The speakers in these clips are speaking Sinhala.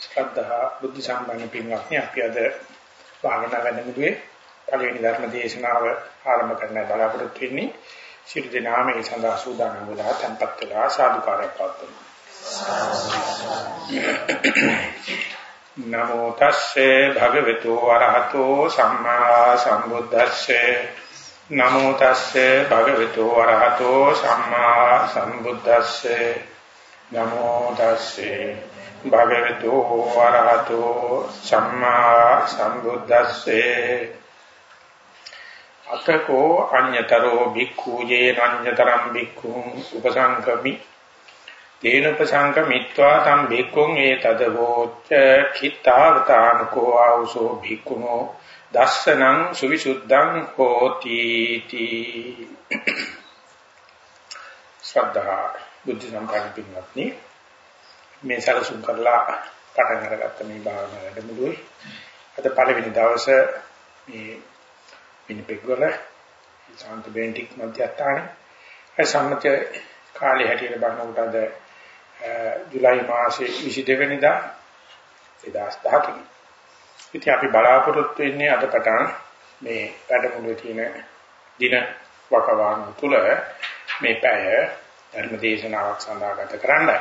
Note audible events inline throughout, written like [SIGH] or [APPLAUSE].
ශ්‍රද්ධා බුද්ධ සම්පන්න පින්වත්නි අපි අද භාවනා වැඩමුළුවේ පළවෙනි ධර්ම දේශනාව ආරම්භ කරන්න බලාපොරොත්තු වෙන්නේ සියලු දෙනාම ඒ සඳහා සූදානම් වෙලා tempත් වෙලා සාදුකාරයක් පවත්වමු. නමෝ තස්සේ භගවතු වරහතෝ සම්මා සම්බුද්දස්සේ. නමෝ තස්සේ භගවතු වරහතෝ සම්මා සම්බුද්දස්සේ. නමෝ තස්සේ භගවතු වරහතෝ සම්මා සම්බුද්දස්සේ. අතකෝ අඤ්‍යතරෝ භික්ඛු යේන අඤ්‍යතරම් භික්ඛුං උපසංකමි තේන උපසංකමිත්වා තම් භික්ඛුං ඒතදවෝච්ච කිත්තාවතානකෝ ආවසෝ භික්ඛුනෝ දස්සනං සුවිසුද්ධං හෝති තී ශ්‍රද්ධා බුද්ධ සම්පන්න පින්වත්නි මේ සැලසුම් කරලා පටන් අරගත්ත මේ භාවනා වැඩමුළුවේ. අද පළවෙනි දවසේ මේ විනිපෙග් වල සාන්ත බෙන්ටික් මධ්‍යස්ථානයේ ඒ සම්මත කාලේ හැටියට බලනකොට අද ජූලයි මාසයේ 22 වෙනිදා 2010 ඉතින් අපි බලාපොරොත්තු වෙන්නේ අද පටන් මේ වැඩමුළුවේ තියෙන දින වකවානු තුල මේ පැය ධර්ම දේශනාවක් සඳහා ගත කරන්නයි.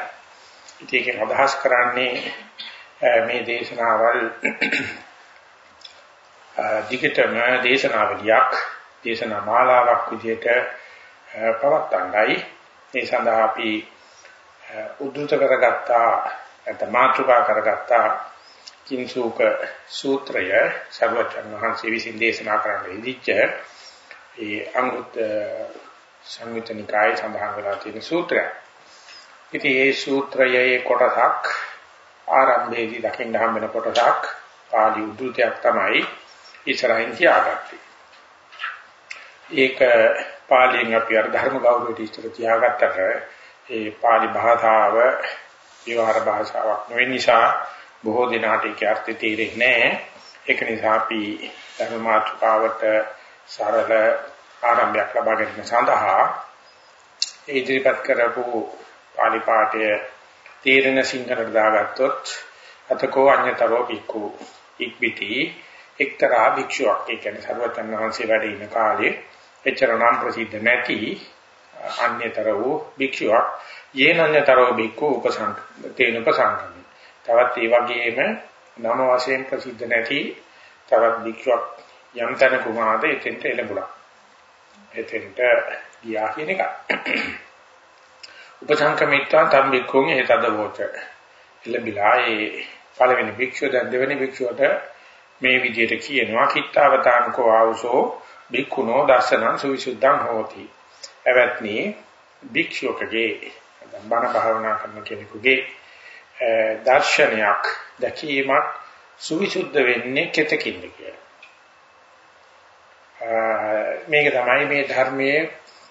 ඉතින් ඒකෙන් අදහස් කරන්නේ මේ දේශනාවල් දිගටම දේශනාවලියක් දේශනා මාලාවක් විදිහට පවත්වන්නයි මේ සඳහා අපි උද්දෘත කරගත්තා නැත්නම් මාතෘකා කරගත්තා කිංසුක සූත්‍රය සර්වචන් වහන්සේ විසින් දේශනා කරන්න ඉදිච්ච ඒ අංගුත් සංයුත නිකායේ සඳහන් වෙලා තියෙන සූත්‍රයක්. ඉතින් මේ සූත්‍රයේ කොටසක් ආරම්භයේදී දකින්න හම් වෙන කොටසක් පාළි උද්ෘතයක් තමයි ඉස්සරහින් තියාගත්තේ. ඒක පාලියෙන් අපි අර ධර්ම ගෞරවයට ඉස්සර තියාගත්තට ඒ පාලි භාෂාව විවහාර භාෂාවක් නොවෙන නිසා බොහෝ දිනාට ඒක අර්ථය තේරෙන්නේ නැහැ. ඒක නිසා අපි ධර්ම මාතෘකාවට සරල ආරම්භයක් ලබා ගැනීම සඳහා ඉදිරිපත් කරපු පාලි පාඨය තේරෙන සිංහලට දාගත්තොත් අතකෝ අඤ්‍යතරෝ බික්කු ඉක්බිති එක්තරා භික්ෂුවක්. ඒ කියන්නේ සර්වචන් වහන්සේ වැඩ ඉන කාලේ එච්චර නම් ප්‍රසිද්ධ නැති අන්‍යතර වූ භික්ෂුවක්. යේනඤ්‍යතරෝ බික්කු උපසංක තේන උපසංකමි තවත් ඒ වගේම නම වශයෙන් ප්‍රසිද්ධ නැති තවත් භික්ෂුවක් යම් තැන කුමාරද එතෙන්ට එළඹුණා. එතෙන්ට ගියා කියන එක. උපසංකමිත්වා තම් බික්කුන් හේතදවෝච. එළඹිලා ඒ පළවෙනි භික්ෂුව දැන් දෙවෙනි භික්ෂුවට මේ විදිහට කියනවා කිත්තාවතානකෝ ආවසෝ බික්කුණෝ දර්ශනං සුවිසුද්ධං හෝති. එවත්නි භික්ෂුවකගේ බණ භාවනා කරන කෙනෙකුගේ දර්ශනයක් දැකීමක් සුවිසුද්ධ වෙන්නේ කෙතකින්ද කියලා. මේක තමයි මේ ධර්මයේ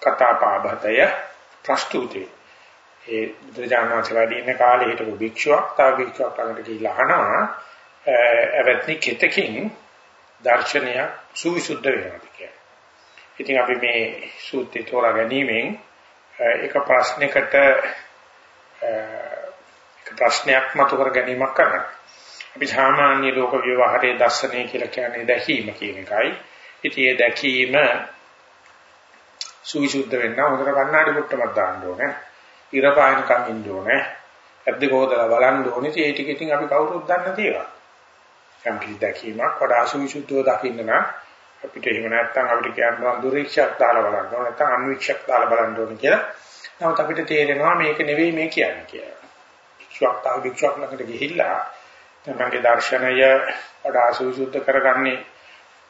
කතාපාබතය ප්‍රස්තුති. ඒ බුදුජානක වැඩි ඉන්න කාලේ හිටපු භික්ෂුවක් තව භික්ෂුවක් ළඟට ගිහිල්ලා අහනවා එවත්නි කිතකින් දර්ශනය සුවිසුද්ධ වෙනවා කියලා. ඉතින් අපි මේ සූත්‍රය තෝරා ගැනීමෙන් එක ප්‍රශ්නයකට එක ප්‍රශ්නයක් මතු කර ගැනීමක් කරනවා. අපි සාමාන්‍ය ලෝක ව්‍යවහාරයේ දර්ශනය කියලා කියන්නේ දැකීම කියන එකයි. ඉතින් ඒ දැකීම සුවිසුද්ධ වෙන්න හොඳට කණ්ණාඩි මුට්ටමක් දාන්න ඕනේ. ඉර පායනකම් ඉන්න ඕනේ. ඇද්ද කොහොදලා බලන්න ඕනේ. ඒ ටික ඉතින් අපි කවුරුත් දන්න දේවල්. යම් කිසි දැකීමක් වඩා සුවිසුද්ධව දකින්න නම් අපිට එහෙම නැත්නම් අපිට කියනවා දුරීක්ෂක් දාලා බලන්න ඕනේ. නැත්නම් අන්වීක්ෂක් දාලා බලන්න ඕනේ කියලා. නමුත් අපිට තේරෙනවා මේක නෙවෙයි මේ කියන්නේ කියලා. වික්ෂක් තා වික්ෂක් ළඟට ගිහිල්ලා තමන්ගේ දර්ශනය වඩා සුවිසුද්ධ කරගන්නේ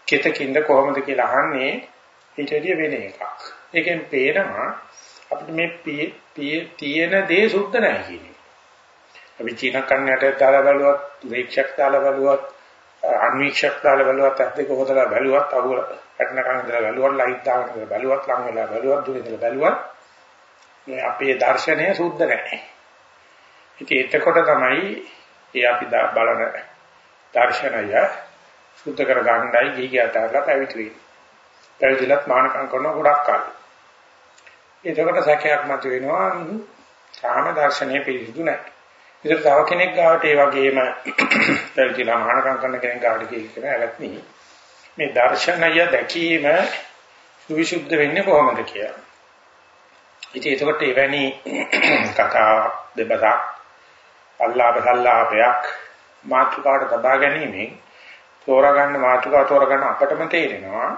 කෙතකින්ද කොහොමද කියලා අහන්නේ ඊට වැඩිය වෙන එකක්. ඒකෙන් පේනවා අපිට මේ තියෙන දේ සුද්ධ නැහැ කියන්නේ. අපි චීන කන්නයට දාලා බලුවත්, වේක්ෂක් දාලා බලුවත්, අන්වීක්ෂක් දාලා බලුවත්, අත් දෙක හොදලා බලුවත්, අහුවල පැටනකන් ඉඳලා බලුවත්, ලයිට් දාගෙන ඉඳලා බලුවත්, ලං වෙලා බලුවත්, දුර ඉඳලා බලුවත් මේ අපේ දර්ශනය සුද්ධ නැහැ. ඉතින් එතකොට තමයි ඒ අපි බලන දර්ශනය සුද්ධ කර ගන්නයි ගිහි ගියාටලා පැවිදි වෙන්නේ. පැවිදිලත් මානකම් කරන ගොඩක් කාලෙ. එතකොට සැකයක් මත වෙනවා සාම දර්ශනීය පිළිසුදු නැහැ. ඉතින් තව කෙනෙක් ගාවට ඒ වගේම [CLEARS THROAT] පැවිදිලා මහානකම් කරන කෙනෙක් ගාවට කියන ඇලත්නි මේ දර්ශනය දැකීම සුවිසුද්ධ වෙන්නේ කොහොමද කියලා. ඉතින් එතකොට එවැනි [CLEARS THROAT] කතා දෙබසක් අල්ලාහ සල්ලාපයක් මාතෘකාවට තබා ගැනීමෙන් තෝරාගන්න මාතෘකාව තෝරාගන්න අපටම තේරෙනවා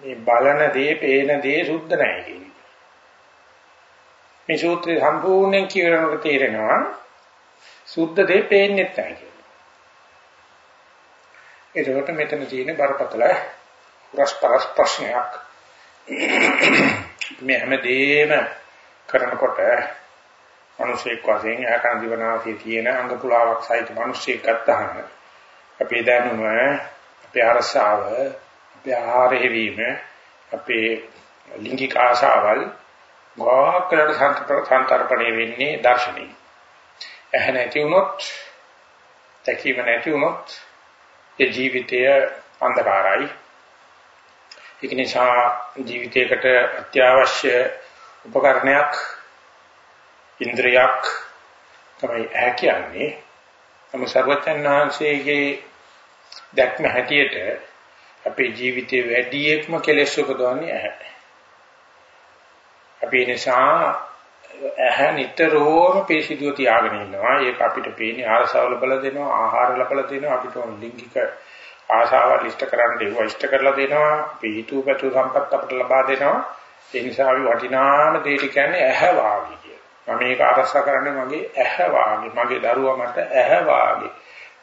මේ බලන දේ, පේන දේ සුද්ධ නැහැ කියන්නේ. මේ සූත්‍රය සම්පූර්ණයෙන් කියනකොට තේරෙනවා සුද්ධ දේ පේන්නේ නැහැ කියලා. එතකොට මෙතන තියෙන බරපතල රසපරස් ප්‍රශ්නයක්. මේ හැමදේම කරනකොට මිනිසෙක් වශයෙන් ආකන් දිවනාසේ තියෙන අංග පුලාවක් සහිත මිනිසෙක් ගත්තාම අපේ දැනුම අපේ අරසාව අපේ ආහාර හැවීම අපේ ලිංගික ආශාවල් ගෝකලට සම්තරපණය වෙන්නේ දර්ශනීය. ඇහැ නැති වුණොත් දැකීම නැති වුණොත් ඒ ජීවිතය අන්ධකාරයි. ඒක නිසා ජීවිතයකට අත්‍යවශ්‍ය උපකරණයක් ඉන්ද්‍රියක් තමයි ඇහැ කියන්නේ. නම සර්වචන් වහන්සේගේ දැක්ම හැටියට අපේ ජීවිතේ වැඩියෙක්ම කෙලෙස් උපදවන්නේ ඇහැ. අපි නිසා ඇහැ නිතරම පේශිදුව තියාගෙන ඉන්නවා. ඒක අපිට පේන්නේ ආරසාව ලබලා දෙනවා, ආහාර ලබලා දෙනවා, අපිට ලිංගික ආශාවල් ඉෂ්ට කරන්න ඒව ඉෂ්ට කරලා දෙනවා. අපි හිතුවපතු සම්පත් අපිට ලබා දෙනවා. ඒ නිසා අපි වටිනාම දෙයට කියන්නේ ඇහැ වාගේ කියලා. මම මේක ආරසා කරන්නේ මගේ ඇහැ වාගේ. මගේ දරුවා මට ඇහැ වාගේ.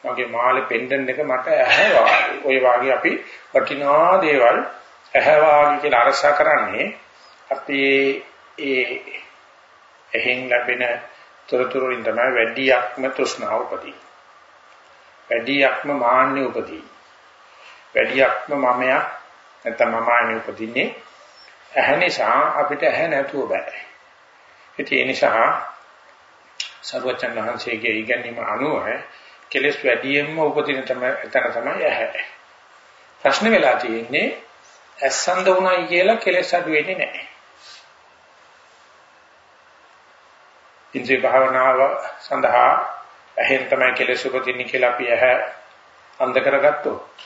මගේ මාළේ පෙන්ඩන් එක මට ඇහැ වාගේ. ওই වාගේ අපි වටිනා දේවල් ඇහැ වාගේ කියලා අරසා කරන්නේ අපි ඒ එහෙන් ලැබෙන තොරතුරු වලින් තමයි වැඩියක්ම තෘෂ්ණාව උපදී. වැඩියක්ම මාන්නය උපදී. වැඩියක්ම මමයා නැත්නම් මමාන්නේ උපදින්නේ ඇහැ නිසා අපිට ඇහැ නැතුව බෑ. ඒ නිසා සර්වචන් වහන්සේගේ ඉගැන්වීම අනුව කෙලස් වැඩියෙන්ම උපදින තමයි එතන තමයි ඇහැ. ප්‍රශ්න වෙලා තියෙන්නේ ඇස්සන්ද උනායි කියලා කෙලස් අඩු වෙන්නේ නැහැ. ඉන්ද්‍රිය භාවනාව සඳහා ඇහෙන් තමයි කෙලෙස් උපදින්නේ කියලා අපි ඇහැ අන්ධ කරගත්තොත්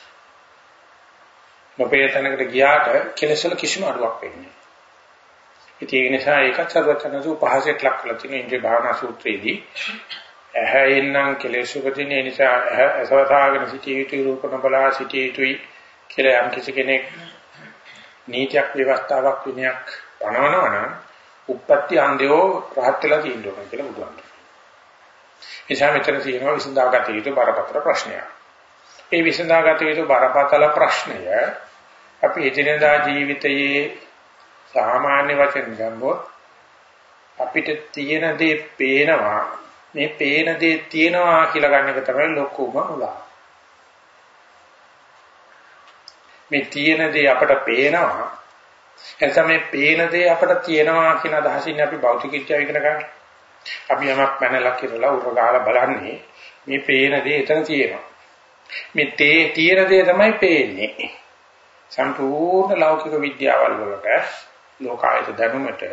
නොපේ තැනකට ගියාට කෙලෙස් වල කිසිම අඩුවක් වෙන්නේ නැහැ. ඒ නිසා ඒකත් සර්වචනසු පහසෙට ලක් කරලා තියෙන ඉන්ද්‍රිය භාවනා සූත්‍රයේදී ඇහැෙන් නම් කෙලෙස් උපදින නිසා ඇහැ අසවතාවගෙන සිටිය යුතු රූප නොබලා සිටිය යුතුයි කියලා යම් කිසි කෙනෙක් නීතියක් ව්‍යවස්ථාවක් විනයක් පනවනවා නම් උප්පත්ති අන්දයෝ රහත් වෙලා තියෙනවා කියලා බුදුහාමුදුරුවෝ. එනිසා මෙතන තියෙනවා විසඳාගත යුතු බරපතල ප්‍රශ්නයක්. ඒ විසඳාගත යුතු බරපතල ප්‍රශ්නය අපි එදිනදා ජීවිතයේ සාමාන්‍ය වචන ගම්බොත් අපිට තියෙන දේ පේනවා මේ පේන දේ තියෙනවා කියලා ගන්න එක තමයි ලොකුම උලා. මේ තියෙන දේ අපට පේනවා එතන මේ පේන දේ අපට තියෙනවා කියන අදහසින් අපි භෞතික විද්‍යාව ඉගෙන ගන්න. අපි යමක් පැනලා කියලා උරගාලා බලන්නේ මේ පේන දේ එතන තියෙනවා. මේ තේ තියෙන දේ තමයි පේන්නේ. සම්පූර්ණ ලෞකික විද්‍යාවල් වලට ලෝකායත දැනුමට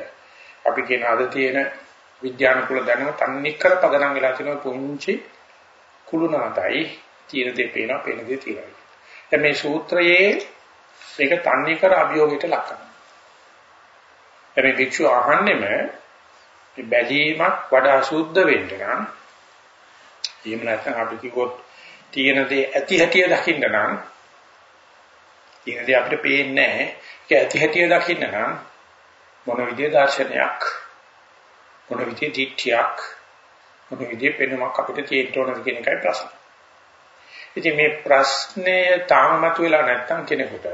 අපි කියන අද තියෙන විද්‍යානුකූල දැනුම තන්නේ කර පදනම් වෙලා තියෙන පුංචි කුළුණාතයි තියෙන දේ පේනවා පේන දේ තියෙනවා. දැන් මේ සූත්‍රයේ මේක තන්නේ කර අභියෝගයට ලක් කරනවා. හැබැයි භික්ෂුව අහන්නෙම මේ බැලීමක් වඩා සුද්ධ වෙන්න නම් එහෙම නැත්නම් අපි කිව්වොත් තියෙන දේ ඇති හැටිය දකින්න නම් තියෙන දේ අපිට පේන්නේ නැහැ ඒක ඇති හැටිය දකින්න නම් මොන විදිය දර්ශනයක් මොන විදිය දිට්ඨියක් මොන විදිය පෙනුමක් අපිට තියෙන්න ඕනද කියන එකයි ප්‍රශ්නේ. ඉතින් මේ ප්‍රශ්නය තාම මතුවලා නැත්තම් කෙනෙකුට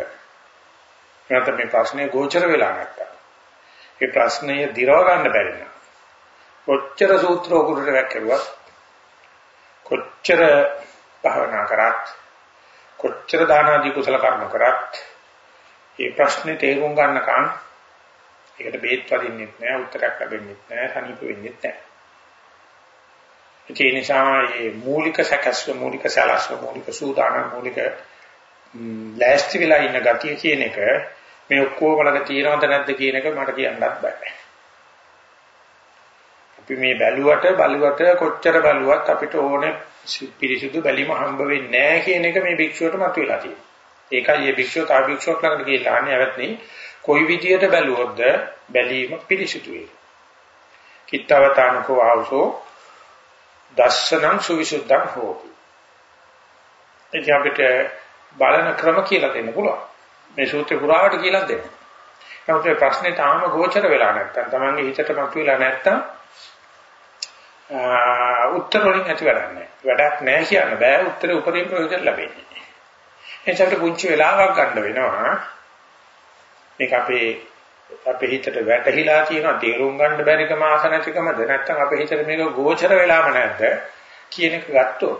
නැත්නම් මේ ප්‍රශ්නේ ගෝචර වෙලා නැත්තම් ඒ ප්‍රශ්නය දිරව ගන්න බැරි නම් කොච්චර සූත්‍ර උගුරට වැක්කරුවත් කොච්චර භාවනා කරත් කොච්චර දාන ආදී කුසල කර්ම කරත් මේ ප්‍රශ්නේ තේරුම් ගන්නකම් ඒකට බේත් වදින්නෙත් නෑ උත්තරයක් ලැබෙන්නෙත් නෑ සනීප වෙන්නෙත් නෑ. ඒ නිසා මේ මූලික සැකස්ව මූලික සලස්ව මූලික සූදානම් මූලික ලෑස්ති වෙලා ඉන්න ගතිය කියන එක මේ ඔක්කොම ළඟ තියෙනවද නැද්ද කියන එක මට කියන්නත් බෑ. අපි මේ බැලුවට බලුවට කොච්චර බැලුවත් අපිට ඕනේ පිරිසුදු බැලීම හම්බ වෙන්නේ නැහැ කියන එක මේ භික්ෂුවට මතුවලා තියෙනවා. ඒකයි මේ භික්ෂුව තා භික්ෂුවක් ළඟට ගිහලා අහන්නේ අවත්නි කොයි විදියට බැලුවොත්ද බැලීම පිරිසුදු වෙයි. කිත්තවතානකෝ ආවසෝ දස්සනං සුවිසුද්ධං හෝති. එදී අපිට බලන ක්‍රම කියලා දෙන්න පුළුවන්. මේ සූත්‍රේ පුරාවට කියලා දෙන්න. නමුත් මේ ප්‍රශ්නේ තාම ගෝචර වෙලා නැත්තම් තමන්ගේ හිතට මතුවලා නැත්තම් උත්තර වලින් ඇති වැඩක් නැහැ. වැඩක් නැහැ කියන්න බෑ උත්තරේ උපරිම ප්‍රයෝජන ලැබෙන්නේ. එනිසා අපිට පුංචි වෙලාවක් ගන්න වෙනවා. මේක අපේ අපේ හිතට වැටහිලා තියෙන තේරුම් ගන්න බැරිකම ආස නැතිකමද නැත්නම් අපේ හිතට මේක ගෝචර වෙලාම නැද්ද කියන එක ගත්තොත්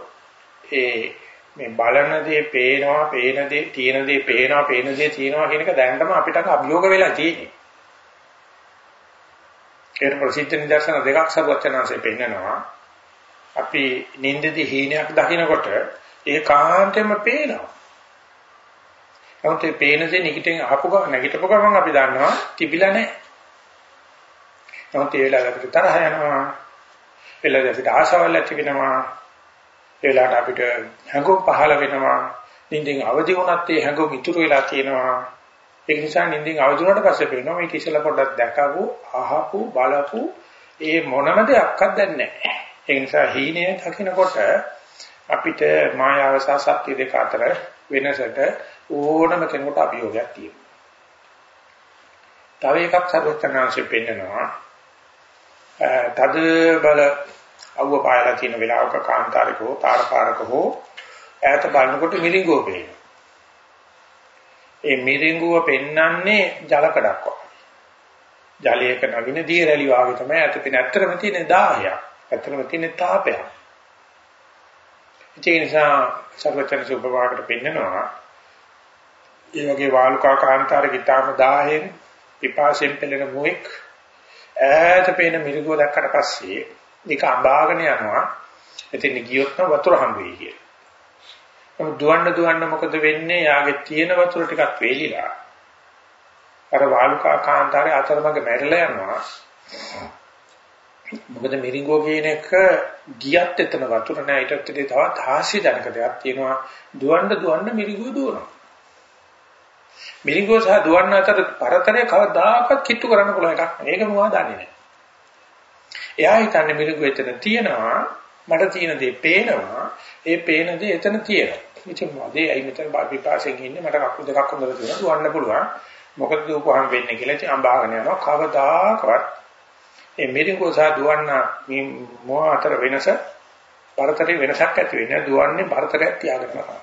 ඒ මේ බලන දේ පේනවා පේන දේ තියෙන දේ පේනවා පේන දේ තියෙනවා කියන එක දැනටම අපිට අභියෝග වෙලා තියෙන්නේ ඒක ප්‍රසිද්ධ නිදර්ශන දෙකක් සර්වචනාංශයෙන් පෙන්නනවා. අපි නින්දදී හීනයක් දකිනකොට ඒ කාන්තෙම පේනවා. නමුත් ඒ පේන දේ නිකිටෙන් අහපු ගමන් නැගිටපු ගමන් අපි දන්නවා තිබිලා නැහැ. නමුත් ඒ වෙලාවට අපිට තරහ යනවා. එළද අපිට ආශාවල් ඇති වෙනවා. ඒ වෙලාවට අපිට හැඟුම් පහළ වෙනවා. නිින්දෙන් අවදි වුණත් ඒ හැඟුම් ඉතුරු වෙලා තියෙනවා. ඒක නිසා නිින්දෙන් අවදි වුණාට පස්සේ පේනවා මේ කිසල පොඩ්ඩක් දැකපු, අහපු, බලපු ඒ මොනම දෙයක්වත් දැන් නැහැ. ඒ නිසා හීනය දකිනකොට අපිට මායාව සහ සත්‍ය දෙක අතර වෙනසට ඕනම කෙනෙකුට අභියෝගයක් තියෙනවා. තව එකක් සර්වඥාන්සේ පෙන්නනවා. තද බල අවුව පායලා තියෙන වෙලාවක කාන්තාරකෝ තාරපාරකෝ ඈත බලනකොට මිරිඟුව පේනවා. ඒ මිරිඟුව පෙන්වන්නේ ජලකඩක් වගේ. ජලයක නගින දී රැලි වාගේ තමයි අතපින ඇත්තටම තියෙන 10ක්. ඇත්තටම තියෙන තාපයක්. ඒ නිසා සර්වචන සුභවාකට පෙන්නනවා. ඒ වගේ වාලුකා කාන්තාරේ ගිතාම 10න් පිපාසෙන් පෙළෙන මොෙක් ඈත පේන මිරිඟුව දැක්කට පස්සේ ඒක අඹාගෙන යනවා. එතන ගියොත් නම් වතුර හම්බ වෙයි කියලා. දුවන්න දුවන්න මොකද වෙන්නේ? යාගේ තියෙන වතුර ටිකක් වේලිලා. අර වාලුකා කාන්තාරේ අතරමඟ මැරිලා යනවා. මොකද මිරිඟුව කියන එක ගියත් එතන වතුර නැහැ ඊටත් තවත් හාස්‍ය ජනක දෙයක් තියෙනවා. දුවන්න දුවන්න මිරිඟුව දුවනවා. මිරිඟුව සහ දුවන්න අතර පරතරය කවදාකවත් කිට්ටු කරන්න පුළුවන් එකක් නෙවෙයි. ඒක මොනවද දන්නේ නැහැ. එයා හිතන්නේ මිරිඟුව එතන තියෙනවා. මට තියෙන දේ පේනවා. ඒ පේන දේ එතන තියෙනවා. ඉතින් මොදේ ඇයි මෙතන විපාසයෙන් ඉන්නේ මට කකුල් දෙකක් හොඳට තියෙනවා දුවන්න පුළුවන් මොකද දුවපුවාම වෙන්නේ කියලා ඉතින් අඹාගෙන යනවා කවදාකවත් මේ මිරිඟුව සහ දුවන්න මේ මොහ අතර වෙනස පරතරේ වෙනසක් ඇති වෙන්නේ දුවන්නේ පරතරයක් තියාගෙන තමයි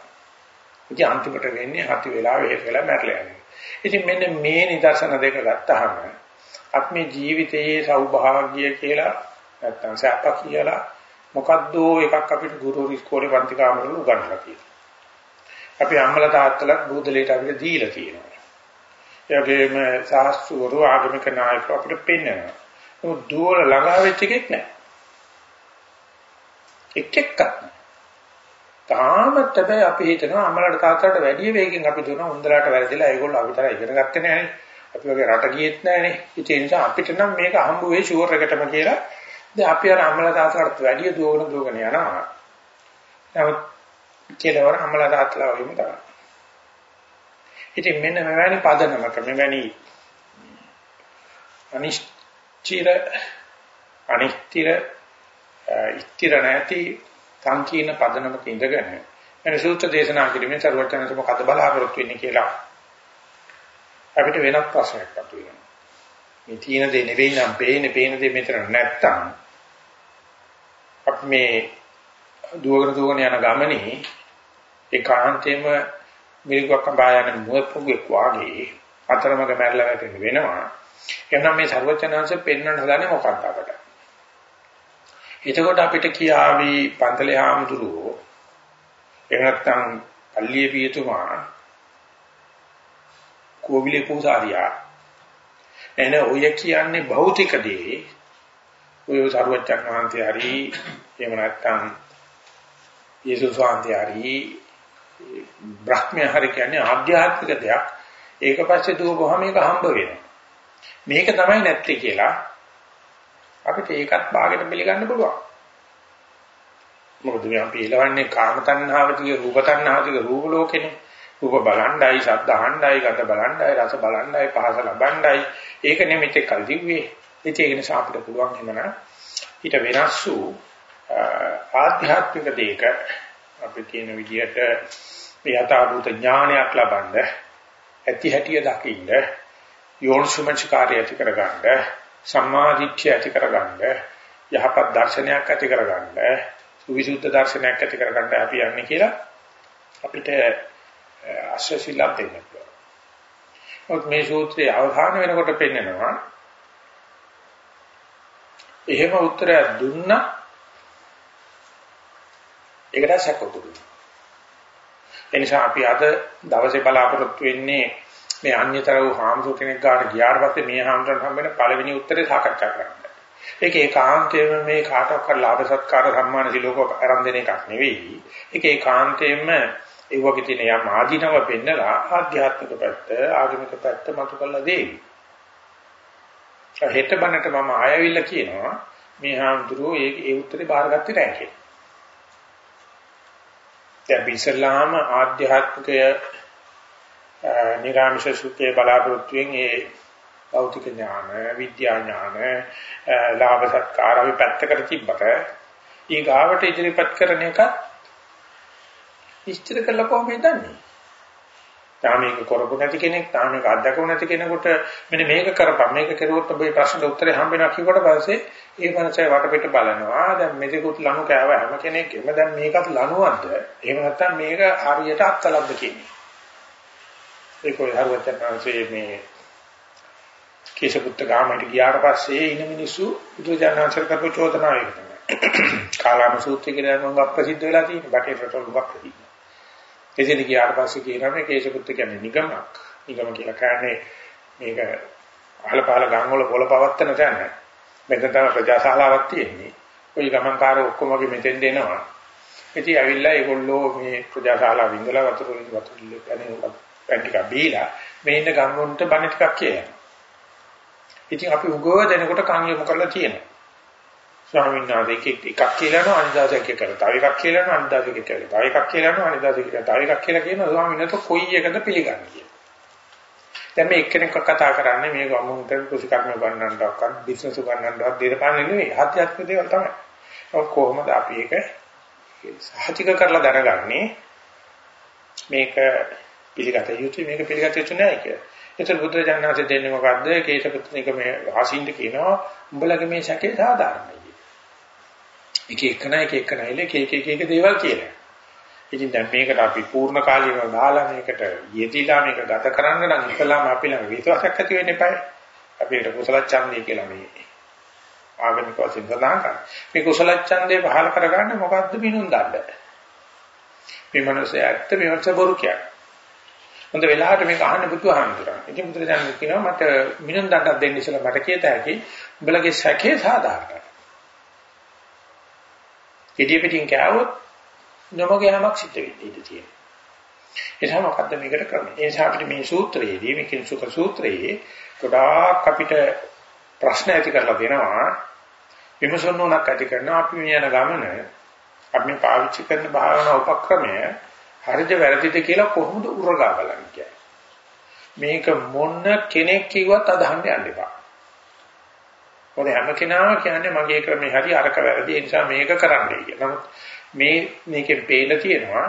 ඉතින් අන්තිමට වෙන්නේ හති වෙලාවෙ හේත වෙලා මැරලා යනවා ඉතින් මෙන්න මේ නිදර්ශන දෙක ගත්තාම අපි ජීවිතයේ සෞභාග්‍ය කියලා නැත්තම් සැප කියලා මොකද්ද එකක් අපිට ගුරු ඉස්කෝලේ පන්ති කාමරවල උගන්වලා තියෙනවා අපි අම්මලා තාත්තලා බුදලේට අපිට දීලා තියෙනවා. ඒ වගේම සාස්ත්‍රවරු ආගමික නායකයෝ අපිට පෙන්වනවා. නමුත් දුවල ළඟා වෙච්ච එකෙක් නැහැ. එක් එක්ක. තාමත් හැබැයි අපි හිතනවා අම්මලාට තාත්තලාට වැඩි වේගෙන් අපි දුවන උන්දලාට වැරදිලා ඒගොල්ලෝ අපි තරහ ඉගෙන ගත්තේ නැහනේ. අපි වගේ රට ගියෙත් නැහනේ. ඒ නිසා අපිට නම් මේක හම්බ වෙයි ෂුවර් එකටම කියලා. දැන් අපි අර අම්මලා තාත්තලාට වැඩි දුවගෙන දුවගෙන යනවා. නමුත් කෙලවර අමලා තාත්තලා වගේම තමයි. ඉතින් මෙන්න මෙවැනි පදනමක මෙවැනි අනිශ්චිත අනිශ්චිත ඉස්තිර නැති සංකීර්ණ පදනමක ඉඳගෙන එන සූත්‍ර දේශනා කිරීමෙන් සර්වඥාන්ත මොකද බලාපොරොත්තු වෙන්නේ කියලා අපිට වෙනත් ප්‍රශ්නයක් මතුවෙනවා. මේ තියෙන දේ නෙවෙයි නම් පේන්නේ පේන දේ මෙතන නැත්තම් අපි මේ දුවගෙන දුවගෙන යන ගමනේ ඒකාන්තයෙන්ම මිරිගුවක් අඹා යන මුවපොගෙක් වාගේ අතරමඟ මැරලා වැටෙන්න වෙනවා. එනම් මේ ਸਰවචනංශ පෙන්වන්න හදන්නේ මොකක්ද අපට? එතකොට අපිට කියාවි පන්තලේ ආමතුරුවෝ එහෙම නැත්නම් පල්ලියේ පියතුමා කෝවිලේ පූසාරියා එන ඔය කියන්නේ භෞතික දේ ඔය සරුවච්චන් වහන්සේ හරි එහෙම නැත්නම් යේසුස් වහන්සේ හරි බ්‍රහ්මය හරි කියන්නේ ආධ්‍යාත්මික දෙයක්. ඒක පස්සේ දුවපුවාම මේක හම්බ වෙනවා. මේක තමයි නැත්තේ කියලා අපිට ඒකත් භාගයට පිළිගන්න පුළුවන්. මොකද මේ අපි එලවන්නේ කාම තණ්හාවතිය රූප තණ්හාවතිය රූප ලෝකෙනේ. රූප බලණ්ඩයි, ශබ්ද අහණ්ඩයි, ගන්ධ බලණ්ඩයි, රස බලණ්ඩයි, පහස ලබණ්ඩයි. ඒක නෙමෙයි කල් දිව්වේ. ඒක නිසා අපිට පුළුවන් එමන ඊට වෙනස් වූ ආධ්‍යාත්මික දෙයක අපි කියන විදිහට යථාභූත ඥානයක් ලබනද ඇති හැටිය දකින්න යෝනිසුමංචකාරය ඇති කරගන්න සම්මාදිට්ඨිය ඇති කරගන්න යහපත් දර්ශනයක් ඇති කරගන්න සුවිසුද්ධ දර්ශනයක් ඇති කරගන්න අපි යන්නේ කියලා අපිට අශ්‍රශීලක් දෙන්න පුළුවන්. මොකද මේ සූත්‍රයේ අවධාන වෙනකොට පෙන්නනවා එහෙම උත්තරයක් දුන්නා ඒකට සැකකුරු. එනිසා අපි අද දවසේ බලාපොරොත්තු වෙන්නේ මේ අන්‍යතර වූ හාමුදුර කෙනෙක් ගාට ගියාට පස්සේ මේ හාමුදුරන් හම්බෙන පළවෙනි උත්තරේ සාකච්ඡා කරන්න. ඒක ඒකාන්තයෙන්ම මේ කාටවත් ලාභ සත්කාර සම්මාන සිලෝක ආරම්භ දෙන එකක් නෙවෙයි. ඒක ඒකාන්තයෙන්ම ඒ වගේ තියෙන යම් ආධිනව පෙන්නලා ආධ්‍යාත්මික පැත්ත, ආගමික පැත්ත මතු කළා දෙවි. හෙට බණට මම ආයවිල්ල කියනවා මේ හාමුදුරුවෝ ඒ ඒ උත්තරේ බාරගත්තේ නැහැ කියලා. දැන් අපි ඉස්සල්ලාම ආධ්‍යාත්මිකය නිරාමිෂ සුඛේ බලාපොරොත්තුෙන් ඒ භෞතික ඥාන, විද්‍යා ඥාන, ලාභ සත්කාර අපි පැත්තකට තිබ්බට ඊගාවට ඉදිරිපත් කරන එක ඉස්තර කළා කොහොමද දන්නේ? තාම මේක කරපු නැති කෙනෙක්, තාම මේක අත්දකපු නැති කෙනෙකුට මෙන්න මේක කරපම් මේක කරුවොත් ඔබේ ප්‍රශ්නට උත්තරේ හම්බ වෙනවා කියකොට පස්සේ ඒ මනසයි වටපිට බලනවා. දැන් මෙතෙකුත් ලනු කෑව හැම කෙනෙක්ම දැන් මේකත් ලනුවක්ද? එහෙම නැත්නම් මේක හරියට අත්කලක්ද කියන්නේ. ඒක ඔය හරුවචනාංශයේ මේ කේශපුත්ත ගාමට ගියාට පස්සේ ඉන මිනිස්සු බුදුජානනාංශර කරපු චෝදනාව එක තමයි. කාලාම සූත්‍රය කියලා නම් ප්‍රසිද්ධ වෙලා තියෙන බටේ රටවල වක්‍රදී. එතන ගියාට පස්සේ කියනවා මේ කේශපුත්ත කියන්නේ නිගමක්. නිගම කියලා කියන්නේ මේක අහල පහල ගම් වල පොළ පවත්තන තැන. මෙතන තමයි ප්‍රජාශාලාවක් තියෙන්නේ. ওই ගමන්කාර ඔක්කොම වගේ මෙතෙන් දෙනවා. ඉතින් ඇවිල්ලා ඒගොල්ලෝ මේ ප්‍රජාශාලාව වින්දලා වතුර වතුර පැනේ පැන් ටිකක් බීලා මේ ඉන්න ගම්වලට බණ ටිකක් කියනවා. ඉතින් අපි උගව දෙනකොට කන් යොමු කරලා තියෙනවා. ස්වාමීන් වහන්සේ එකක් කියලා නෝ අනිදාසයක් කියලා. තව එකක් කියලා නෝ අනිදාසයක් කියලා. තව එකක් කියලා නෝ අනිදාසයක් කියලා. තව එකක් කියලා කියනවා ස්වාමීන් වහන්සේ කොයි එකද පිළිගන්නේ කියලා. දැන් මේ එක්කෙනෙක් කතා කරන්නේ මේ ගමුන්ට කෘෂිකර්ම ගන්නන්නවක්වත් බිස්නස් ගන්නන්නවත් දේරපාලන නෙවෙයි. ආධ්‍යාත්මික දේවල් තමයි. කොහොමද අපි ඒක සහතික කරලා දැනගන්නේ මේක පිළිගත යුතුයි මේක පිළිගත යුතු නැහැ කියලා. ඒතර බුද්ධ ඥානසේ දෙන්නේ මොකද්ද? කේශපත්නික මේ වාසින්ද කියනවා උඹලගේ මේ සැකේ සාධාරණයි. එක එකන එක එකන ඉල එක එක එක එක දේවල් කියලා. ඉතින් දැන් මේකට අපි පූර්ණ කාලීනව දාලා මේකට යෙදিলা මේක ගත කරන්න නම් ඉතලාම අපි ළඟ විශ්වාසයක් ඇති වෙන්න එපායි. අපිට කුසල ඡන්දය කියලා මේ ආගමික වශයෙන් සඳහන් කරා. මේ කුසල ඡන්දේ පහල කරගන්න මොකද්ද මිනුම් දන්න. මේ මනසේ ඇත්ත මේ වච බොරු කියන්නේ. හොඳ වෙලාවට මේක අහන්න බුදුහාමුදුරන්. ඉතින් බුදුරජාණන් කියනවා මට මිනුම් දණ්ඩක් දෙන්න ඉස්සෙල්ලා මට කියත හැකි උඹලගේ සැකේ සාධාරණයි. ඉදිරි පිටින් කෑවොත් නොමගෑමක් සිද්ධ වෙන්න ඉඩ තියෙනවා. ඒ තමයි මොකද්ද මේකට කරන්නේ. ඒ නිසා අපිට මේ සූත්‍රයේදී මේ කින් සුඛ සූත්‍රයේ ගොඩාක් අපිට ප්‍රශ්න ඇති කරලා දෙනවා. විමසන්නෝනක් ඇති කරනවා අපි මේ යන ගමන අපි පාවිච්චි කරන භාවනා උපක්‍රමය හරිද වැරදිද කියලා කොහොමද උරගා බලන්නේ මේක මොන කෙනෙක් කිව්වත් අදහන්න යන්න එපා. මොකද හැම කෙනාම කියන්නේ මගේ ක්‍රමේ හරි අරක වැරදි ඒ නිසා මේක කරන්නයි කියලා. නමුත් මේ මේකෙන් පේන තියෙනවා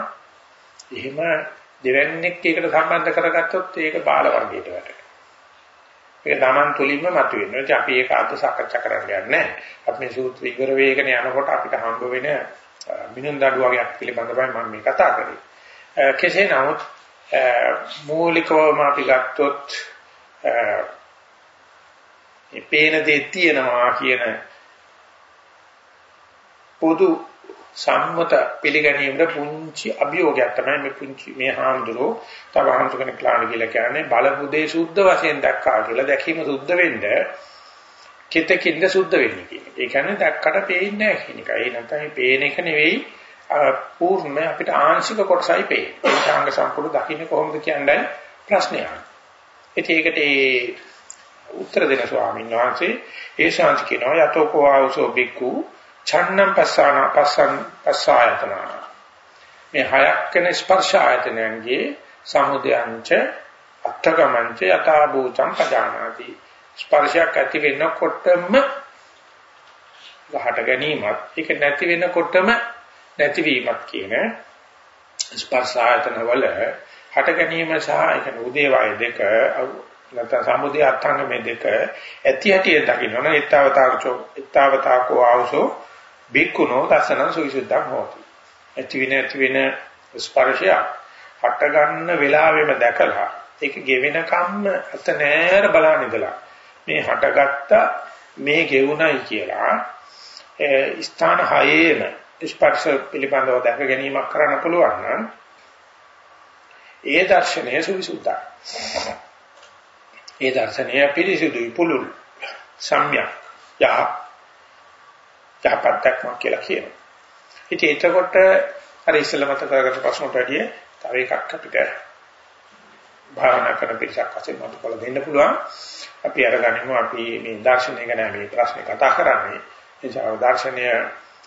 එහෙම දෙවන්නේක් එකට සම්බන්ධ කරගත්තොත් ඒක බාල වර්ගයට වැටෙනවා. ඒක Taman තුලින්ම මතුවෙනවා. ඉතින් අපි ඒක අද සාකච්ඡා කරන්න යන්නේ නැහැ. අපි මේ සූත්‍ර ඉවර වේගන යනකොට අපිට හම්බ වෙන මිනුම් දඩු වගේක් පිළිබඳවයි මම මේ කතා කරන්නේ. කෙසේ නමුත් මූලිකවම අපි ගත්තොත් මේ පේන දේ තියෙනවා කියන පොදු සම්මත පිළිගැනීමේ පුංචි අභියෝගයක් තමයි මේ පුංචි මේ හාමුදුරුවෝ තව හාමුදුර කෙනෙක් ලාණ කියලා කියන්නේ බලපුදේ සුද්ධ වශයෙන් දැක්කා කියලා දැකීම සුද්ධ වෙන්න කිතකින්ද සුද්ධ වෙන්නේ කියන එක. ඒ කියන්නේ දැක්කට පේන්නේ නැහැ කියන එක. ඒ නැත්නම් පේන එක නෙවෙයි පූර්ණ අපිට ආංශික කොටසයි පේන්නේ. ඒ ඡාංග සම්පූර්ණ දකින්න කොහොමද කියන්නේ ප්‍රශ්නයක්. ඉතින් ඒකට ඒ උත්තර දෙන ස්වාමීන් වහන්සේ ඒ ශාන්ති කියනවා යතෝකෝ ආවසෝ බික්කු ඡන්නම් පස්සාන පස්සන් පස්සායතන මේ හයක් වෙන ස්පර්ශ ආයතනයන්ගේ සමුදයන්ච අත්තගමංච යථා භූතං පජානාති. ස්පර්ශයක් ඇති වෙනකොටම ගහට ගැනීමත් ඒක නැති වෙනකොටම නැතිවීමත් කියන ස්පර්ශ ආයතන වල හට ගැනීම සහ ඒක උදේවාය දෙක නැත්නම් සමුදේ අත්ංග මේ දෙක ඇති හැටි දකින්න ඕන ඊතාවතාවචෝ ඊතාවතාකෝ ආවසෝ බික්කුණෝ දසන සුවිසුද්ධං හෝති ඇති වෙන ඇති වෙන ස්පර්ශය හට ගන්න වෙලාවෙම දැකලා ඒක ගෙවෙන කම්ම අත නෑර බලන්න ඉඳලා මේ හටගත්ත මේ ගෙවුණයි කියලා ස්ථාන හයේම ස්පර්ශ පිළිබඳව දැක ගැනීමක් කරන්න පුළුවන් නම් ඒ දර්ශනය සුවිසුද්ධයි. ඒ දර්ශනය පිරිසිදුයි පුළුල් සම්‍යක් යහ යහපත්ක්ම කියලා කියනවා. ඉතින් එතකොට අර ඉස්සෙල්ලා මත කරගත්ත ප්‍රශ්නට වැඩිය තව එකක් අපිට භාවනා කරන පිටසක් වශයෙන් මත කළ දෙන්න පුළුවන්. අපි අරගනිමු අපි මේ දර්ශනය ගැන මේ ප්‍රශ්නේ කතා කරන්නේ. ඒ නිසා දර්ශනය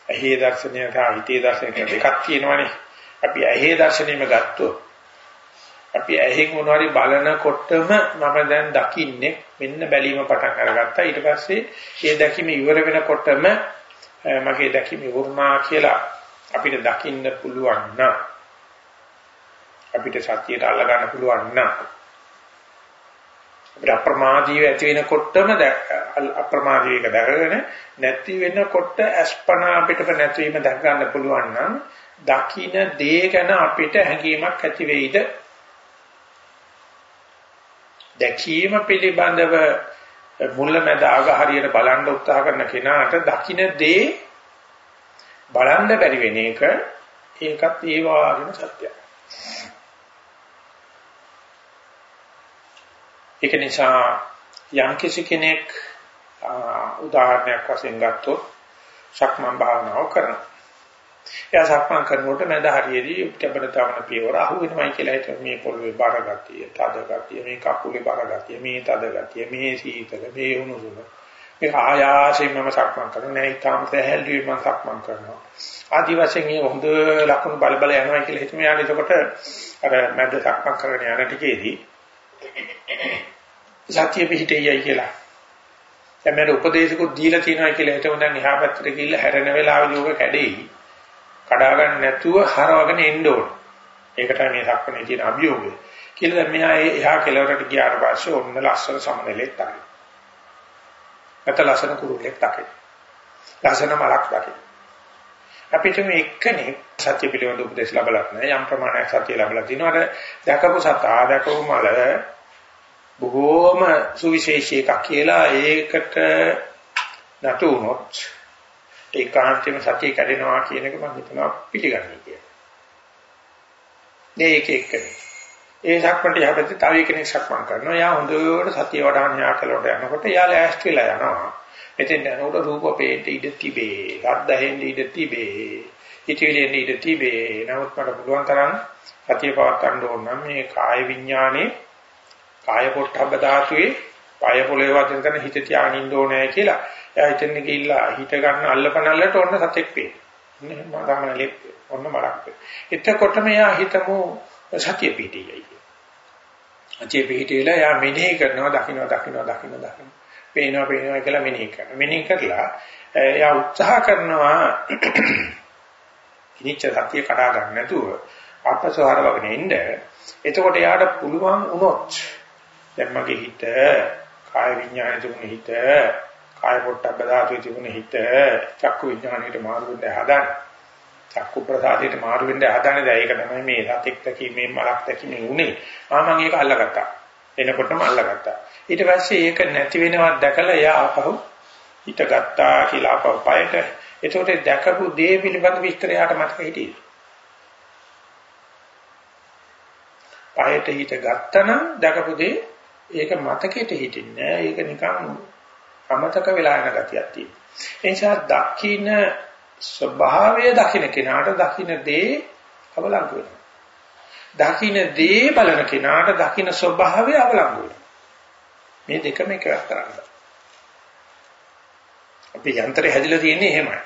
ඇහි දර්ශනය සහ හිතේ දර්ශනය දෙකක් තියෙනවානේ. අපි ඇහි දර්ශනයම ගත්තොත් අපි ඇහෙන් මොනවාරි බලනකොටම මම දැන් දකින්නේ මෙන්න බැලීම පටන් අරගත්තා. ඊට පස්සේ ඒ දැකීම ඉවර වෙනකොටම මගේ දැකීම ඉවරනා කියලා අපිට දකින්න පුළුවන් නම් අපිට සත්‍යයට අල්ල ගන්න පුළුවන් නම් අපිට අප්‍රමාදීව ඇති වෙනකොටම අප්‍රමාදීව එක දැකගෙන නැති වෙනකොට අස්පනා අපිට නැතිවීම දැක ගන්න පුළුවන් නම් දකින්න දේ ගැන අපිට හැඟීමක් ඇති වෙයිද? දැකීම පිළිබඳව මුලමෙද අග හරියට බලන්න උත්සාහ කරන කෙනාට දකින්න දේ බලන්න බැරි වෙන එක ඒකත් ඒ වාගෙන සත්‍යයක්. ඒක නිසා යම් කිසි කෙනෙක් උදාහරණයක් වශයෙන් ගත්තොත් සක්මන් භාවනාව කරනවා. එයා සක්මන් කරනකොට මැද හරියේදී උත්කබන තවන පියවර අහු වෙනවයි කියලා හිතන මේ පොළවේ බර ගතිය, තද ගතිය, මේ කකුලේ බර ගතිය, මේ තද ගතිය, මේ සීතල, මේ උණුසුම. මේ ආයාසයෙන් මම සක්මන් කරනවා. නෑ ඊටම සැහැල්ලුවෙන් මම සක්මන් කරනවා. ආදි වශයෙන් මේ හොඳ ලකුණු බල බල යනවා කියලා හිතම යාට එතකොට අර මැද සක්මන් කරගෙන යන ටිකේදී සත්‍ය පිහිටෙයි කියලා. දැන් මම උපදේශකුත් දීලා තියෙනවා කියලා හිතමු දැන් එහා පැත්තට ගිහිල්ලා හැරෙන වෙලාවෙදී ඔබ කැඩෙයි. කඩා ගන්න නැතුව හරවගෙන එන්න ඕන. ඒකට මේ සක්මනේ තියෙන අභියෝගය. කියලා දැන් මෙහා එහා කෙළවරට ගියාට පස්සේ ඔන්න ලස්සන සමනලෙක් තමයි. නැත්නම් ලස්සන කුරුල්ලෙක් තමයි. ලස්සන මලක් තමයි. අපිට මේ එක්කනේ සත්‍ය පිළිබඳ උපදේශ ලැබලත් නැහැ. යම් ප්‍රමාණයක් සත්‍ය ලැබලා තිනවද දැකපු සතා දැකපු මල බොහෝම සුවිශේෂී එකක් කියලා ඒකට නතු වුණොත් ඒකාන්තයෙන්ම සතිය කැඩෙනවා කියන එක මම හිතනවා පිළිගන්නේ කියලා. මේක එක්කනේ. ඒ සක්මන්ට යහපැත්තේ තව කෙනෙක් සක්මන් කරනවා. යා හොඳට සතිය වඩාන යා කලකට යනකොට යා ලෑස්ති වෙලා යනවා. එතෙන් යනකොට රූප පේන්න ඉඩ තිබේ. රත් දැහෙන්න ඉඩ තිබේ. ඉතිවිලෙන්න ඉඩ තිබේ. නමුත් මට පුළුවන් තරම් සතිය පවත්වන්න ඕන නම් මේ කාය විඥානේ කාය පොට්ටබ්බ ධාතුවේ පාය පොළවේ වදින තැන හිත තියාගෙන ඉන්න ඕනේ කියලා එයා හිතෙන් ගිහිල්ලා හිත ගන්න අල්ලපනල්ලට ඔන්න සතෙක් වේ. මම ගමන ලෙප් ඔන්න මලක් වේ. එතකොටම එයා හිතමු සතිය පිටියයි. අචේ පිටියලා එයා මෙනෙහි කරනවා දකින්නවා දකින්නවා දකින්නවා දකින්නවා. පේනවා පේනවා කියලා මෙනෙහි කරනවා. මෙනෙහි කරලා එයා උත්සාහ කරනවා [CLEARS THROAT] ඉනිච්ච සතිය කඩා ගන්න නැතුව අපසෝ හරවගෙන ඉන්න. එතකොට එයාට පුළුවන් වුණොත් දැන් මගේ හිත කාය විඥානයේ තිබුණ හිත කාය පොට්ටබ්බ ධාතුවේ තිබුණ හිත චක්කු විඥාණයට මාරු වෙන්න හදන. චක්කු ප්‍රසාදයට මාරු වෙන්න හදන දැන් ඒක තමයි මේ සතෙක් තකීමේ මලක් තකීමේ උනේ. ආ මම ඒක අල්ලගත්තා. එනකොටම අල්ලගත්තා. ඊට පස්සේ ඒක නැති වෙනවත් දැකලා එයා ආපහු හිත ගත්තා කියලා ආපහු පයට. එතකොට දැකපු දේ පිළිබඳ විස්තරයට මතක හිටියේ. පයට හිත ගත්තනම් දැකපු දේ ඒක මතකෙට හිටින්නේ ඒක නිකන් අමතක වෙලා යන ගතියක් තියෙනවා. ඒ නිසා දකින්න ස්වභාවය දකින්න කෙනාට දකින්න දේ අවලංගු වෙනවා. දකින්න දේ බලන කෙනාට දකින්න ස්වභාවය අවලංගු වෙනවා. මේ දෙකම එකවක් කරන්න. අපි යන්ත්‍රය හැදිලා තියෙන්නේ එහෙමයි.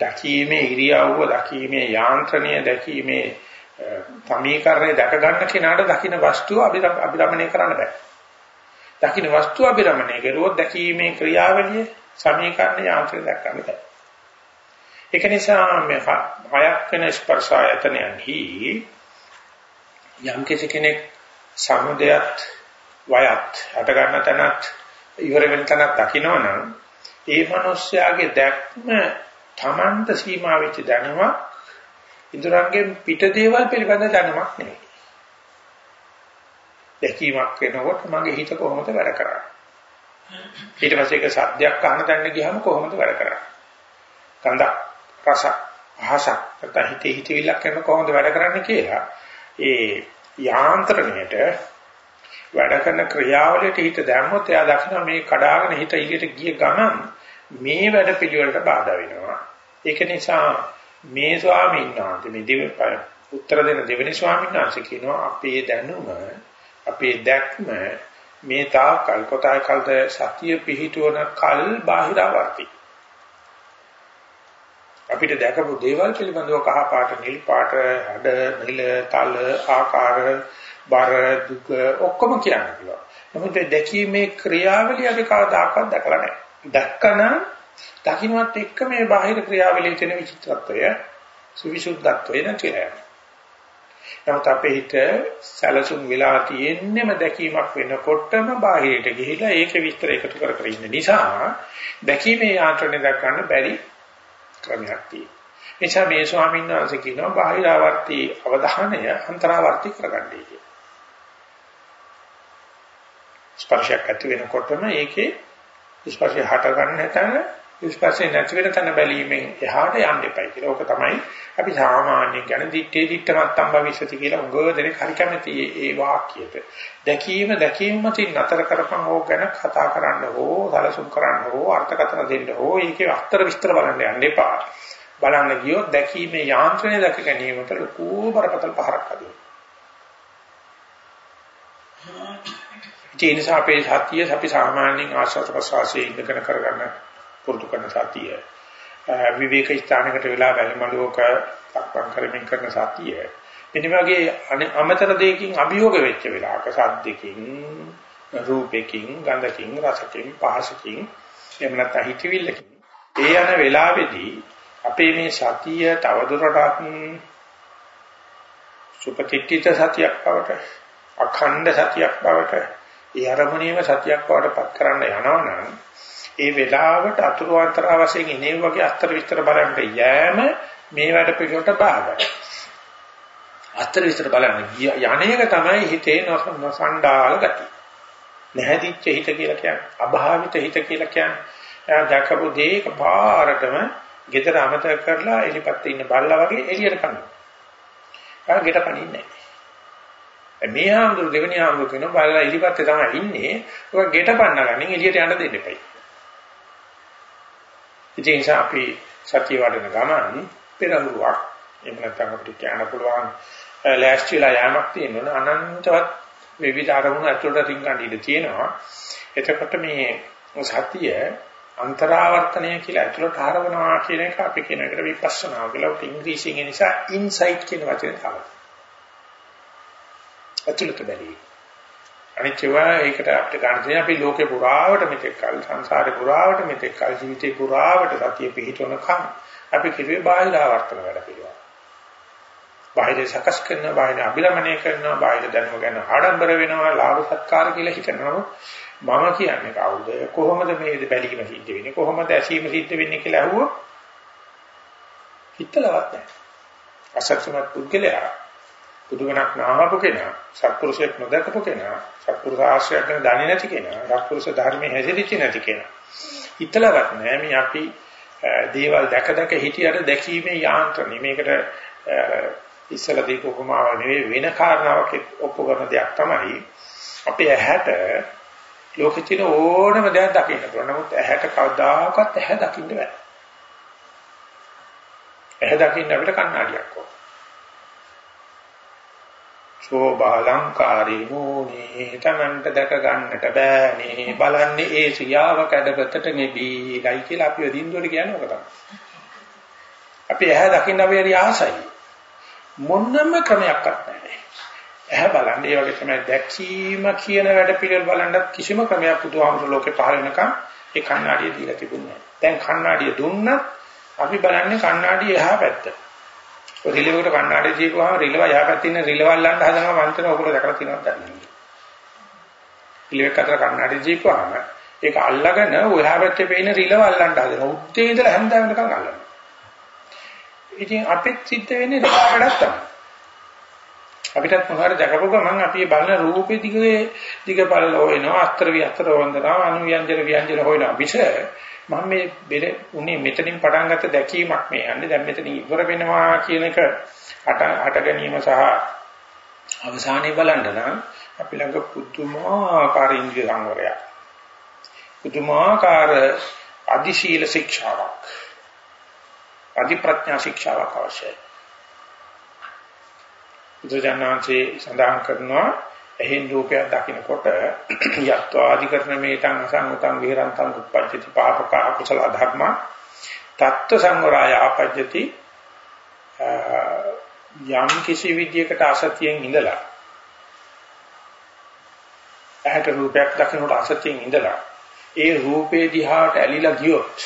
දකීමේ ඉරියව්ව, දකීමේ යාන්ත්‍රණය, දකීමේ සමීකරණය දැක ගන්න කෙනාට දකින්න වස්තුව අභිරමණය කරන්න බෑ. දකින්න වස්තුව අභිරමණය කරුවොත් දැකීමේ ක්‍රියාවලිය සමීකරණ යාන්ත්‍රණය දැක ගන්න බෑ. ඒක නිසා මේ හයක් වෙන ස්පර්ශ ආයතනයන්හි යම් කෙනෙක් සමුදයත් වයත් හට ගන්න තැනත් ඉවර වෙන තැනත් දකිනවනම් ඒ මිනිස්යාගේ දැක්ම Tamanta සීමා වෙච්ච දැනුමක් ඉදරංගෙන් පිට දේවල් පිළිබඳ දැනුමක් නෙවෙයි. දැකීමක් වෙනකොට මගේ හිත කොහොමද වැඩ කරන්නේ? ඊට පස්සේ ඒක සද්දයක් අහන තැනට ගියාම කොහොමද වැඩ කරන්නේ? ගඳක් රස අහස නැත්නම් හිතේ හිතවිල්ලක් කරන කොහොමද වැඩ කරන්නේ කියලා ඒ යාන්ත්‍රණයට වැඩ කරන ක්‍රියාවලියට හිත දැම්මොත් එයා දකිනවා මේ කඩාගෙන හිත එළියට ගිය ගමන් මේ වැඩ පිළිවෙලට බාධා වෙනවා ඒක නිසා මේ ස්වාමීන් වහන්සේ මේ දෙව උත්තර දෙන දෙවෙනි ස්වාමීන් වහන්සේ කියනවා අපේ දැනුම අපේ දැක්ම මේ තාකල් කොටයි කල්ද සතිය පිහිටවන කල් බාහිරවර්ති අපිට දැකපු දේවල් පිළිබඳව කහ පාට නිල් පාට හඩ නිල තල ආකාර බර දුක ඔක්කොම කියන්න පුළුවන්. නමුත් දැකීමේ ක්‍රියාවලිය අපි කවදාකවත් දැකලා නැහැ. දැක්කනම් දකින්නත් එක්ක මේ බාහිර ක්‍රියාවලියේ තියෙන විචිත්‍රත්වය සුවිසුද්ධත්වය නැතිලා නමුත් අපේ හිත සැලසුම් වෙලා තියෙන්නම දැකීමක් වෙනකොටම බාහිරට ගිහිලා ඒක විස්තර එකතු කර කර ඉන්න නිසා දැකීමේ යාන්ත්‍රණය දක්වන්න බැරි ක්‍රමයක් තියෙනවා. එනිසා මේ ස්වාමීන් වහන්සේ කියනවා බාහිරාවර්ති අවධානය අන්තරාවර්ති කරගන්නයි කියලා. ස්පර්ශයක් ඇති වෙනකොටම ඒකේ ස්පර්ශය හට ගන්න නැතන ස්පර්ශය නැති වෙන තැන බැලීමෙන් එහාට යන්න එපයි කියලා. ඕක තමයි අපි සාමාන්‍යයෙන් කියන දිත්තේ දිත්තමත්තම් භවිෂති කියලා උගව දෙනෙක් හරි කැමති ඒ වාක්‍යයට. දැකීම දැකීම මතින් නතර කරපන් ඕක ගැන කතා කරන්න හෝ සැලසුම් කරන්න හෝ අර්ථකථන දෙන්න හෝ ඒකේ අස්තර විස්තර බලන්න යන්න එපා. බලන්න ගියොත් දැකීමේ යාන්ත්‍රණය දැක ගැනීමට ලොකු බරපතල පහරක් අදිනවා. ඒ නිසා අපේ සතිය අපි සාමාන්‍යයෙන් ආශ්‍රත ප්‍රසවාසයේ ඉඳගෙන කරගන්න පුරුදු කරන සතිය. විවේක ස්ථානයකට වෙලා වැලිමලුවක සක්මන් කරමින් කරන සතිය. මෙන්න වගේ අමතර දෙයකින් අභියෝග වෙච්ච වෙලාවක සද්දකින් රූපකින් ගන්ධකින් රසකින් පහසකින් එහෙම නැත්නම් හිතවිල්ලකින් ඒ යන වෙලාවේදී අපේ මේ සතිය තවදුරටත් සුපතිත්‍ිත සතියක් බවට අඛණ්ඩ සතියක් බවට ඒ අරමුණේම සතියක් බවට පත් කරන්න යනවනම් ඒ වෙලාවට අතුරු අතර වශයෙන් ඉනේ වගේ අතර විතර බලන්න යෑම මේ වැඩ පිළිවෙලට බාධායි. අතර විතර බලන්න යන්නේක තමයි හිතේ නොසණ්ඩාල ගතිය. නැහැදිච්ච හිත කියලා කියන්නේ අභාවිත හිත කියලා කියන්නේ. එයා දැකපු දේ පාරටම ගෙදර අමතක කරලා එලිපත් ඉන්න බල්ලා වගේ එළියට පනිනවා. එයා ගෙට පනින්නේ නැහැ. මේ ආම්දුර දෙවෙනි ආම්දුර කියන බල්ලා එලිපත්තේ තමයි ඉන්නේ. ඔක ගෙට පන්නගන්නේ එළියට යන්න දෙන්න එපයි. ඉතින් ඒ නිසා අපි සතිය වඩන ගමන් පෙරහුරුවක් එහෙම නැත්නම් අපිට කියන්න පුළුවන් ලෑස්තිලා යamak තියෙනවා අනන්තවත් විවිධ අරමුණු ඇතුළට රින්ගන්න ඉඩ තියෙනවා. එතකොට මේ සතිය අන්තරාවර්තනය කියලා ඇතුළට හරවනවා කියන එක අපි කියන එකට විපස්සනා කියලා ඉංග්‍රීසියෙන් නිසා ඉන්සයිට් කියන වචනේ තමයි. ඇතුළට බැලීම. අනිත්‍යවා ඒකට අපිට ගන්න තියෙන අපි ලෝකේ පුරාවට මෙතෙක් කල් සංසාරේ පුරාවට මෙතෙක් කල් ජීවිතේ පුරාවට සතිය පිහිටවන කම් අපි කිව්වේ බාහිර ආවර්තන වැඩ පිළිවෙල. බාහිර සකස් කරන බාහිර අභිලමනය කරන බාහිර දැනුම ගැන ආඩම්බර වෙනවා ලාභ සත්කාර කියලා හිතනවා. මම කියන්නේ කවුද? කොහොමද මේ බැලීම සිද්ධ වෙන්නේ? කොහොමද ඇසීම සිද්ධ වෙන්නේ කියලා අහුවොත් හිතලවත් නැහැ. අසත්‍යමත් පුද්ගලයා බුදුගණක් නාමපු කෙනා, සත්පුරුෂයෙක් නොදකපු කෙනා, සත්පුරුෂ ආශ්‍රයයක් ගැන දන්නේ නැති කෙනා, සත්පුරුෂ ධර්මයේ හැසිරෙච්ච නැති කෙනා. හිතලවත් නෑ මේ අපි දේවල් දැක දැක හිටියට දැකීමේ යාන්ත්‍රණය. මේකට ඉස්සලා දීපු උපමාව නෙවෙයි වෙන කාරණාවක් ඔප්පු කරන දෙයක් තමයි. අපේ ඇහැට ලෝකෙ ඕනම දෙයක් දකින්න පුළුවන්. නමුත් ඇහැට කවදාකවත් ඇහැ දකින්න බෑ. ඇහැ දකින්න අපිට කණ්ණාඩියක් ඕන. සෝබාලංකාරී මෝනේ තමන්ට දැක ගන්නට බෑනේ බලන්නේ ඒ සියාව කැඩපතට නෙබීලයි කියලා අපි දින්දුවට කියන්නේ ඔක තමයි. අපි ඇහැ දකින්න අපි ආසයි. මොන්නම ක්‍රමයක්වත් නැහැ. ඇහැ බලන්න ඒ වගේ තමයි දැකීම කියන වැඩ පිළිවෙල බලන්නත් කිසිම ක්‍රමයක් බුදුහාමුදුර ලෝකේ පහළ වෙනකම් ඒ කණ්ණාඩිය දීලා තිබුණේ නැහැ. දැන් කණ්ණාඩිය දුන්නත් අපි බලන්නේ කණ්ණාඩිය එහා පැත්ත. ඔය රිලෙවකට කණ්ණාඩිය දීපුවාම රිලව එහා පැත්තේ ඉන්න රිලව අල්ලන්න හදනවා මන්තර ඔයගොල්ලෝ දැකලා තියෙනවද දන්නේ නැහැ. රිලෙවක අතර කණ්ණාඩිය දීපුවාම ඒක අල්ලගෙන ඔයා පැත්තේ පේන රිලව අල්ලන්න හදනවා. උත්තේ ඉඳලා හැන්ද වෙනකන් අල්ලනවා. ඉතින් අපිත් සිද්ධ වෙන්නේ දෙකකටත් තමයි. අපිටත් මොනවාර දැකපු ගමන් අපි බලන රූපේ දිගේ දිග බලල හොයනවා අස්තර විස්තර හොඳනවා අනු ව්‍යංජන ව්‍යංජන හොයනවා මිස මම මේ බෙර උනේ මෙතනින් පටන් ගත්ත දැකීමක් මේ යන්නේ. දැන් මෙතන ඉවර වෙනවා කියන එක අට අට ගැනීම සහ අවසානයේ බලන්න නම් අපි ළඟ පුදුමාකාර ඉන්ද්‍රිය සංවරයක්. පුදුමාකාර අධිශීල ශික්ෂාවක්. අධි ප්‍රඥා ශික්ෂාවක් අවශ්‍යයි. බුදුජානනාංශේ සඳහන් කරනවා එහෙන් රූපයක් දකිනකොට යත්වාදීකරණ මේතං අසංගතං විහරන්තං උප්පජ්ජති පාපක අකුසල ධර්ම තත්ත්ව සංවරය ආපජ්ජති යම් කිසි විදියකට අසතියෙන් ඉඳලා ඇහැට රූපයක් දකිනකොට අසතියෙන් ඉඳලා ඒ රූපේ දිහාට ඇලිලා ගියොත්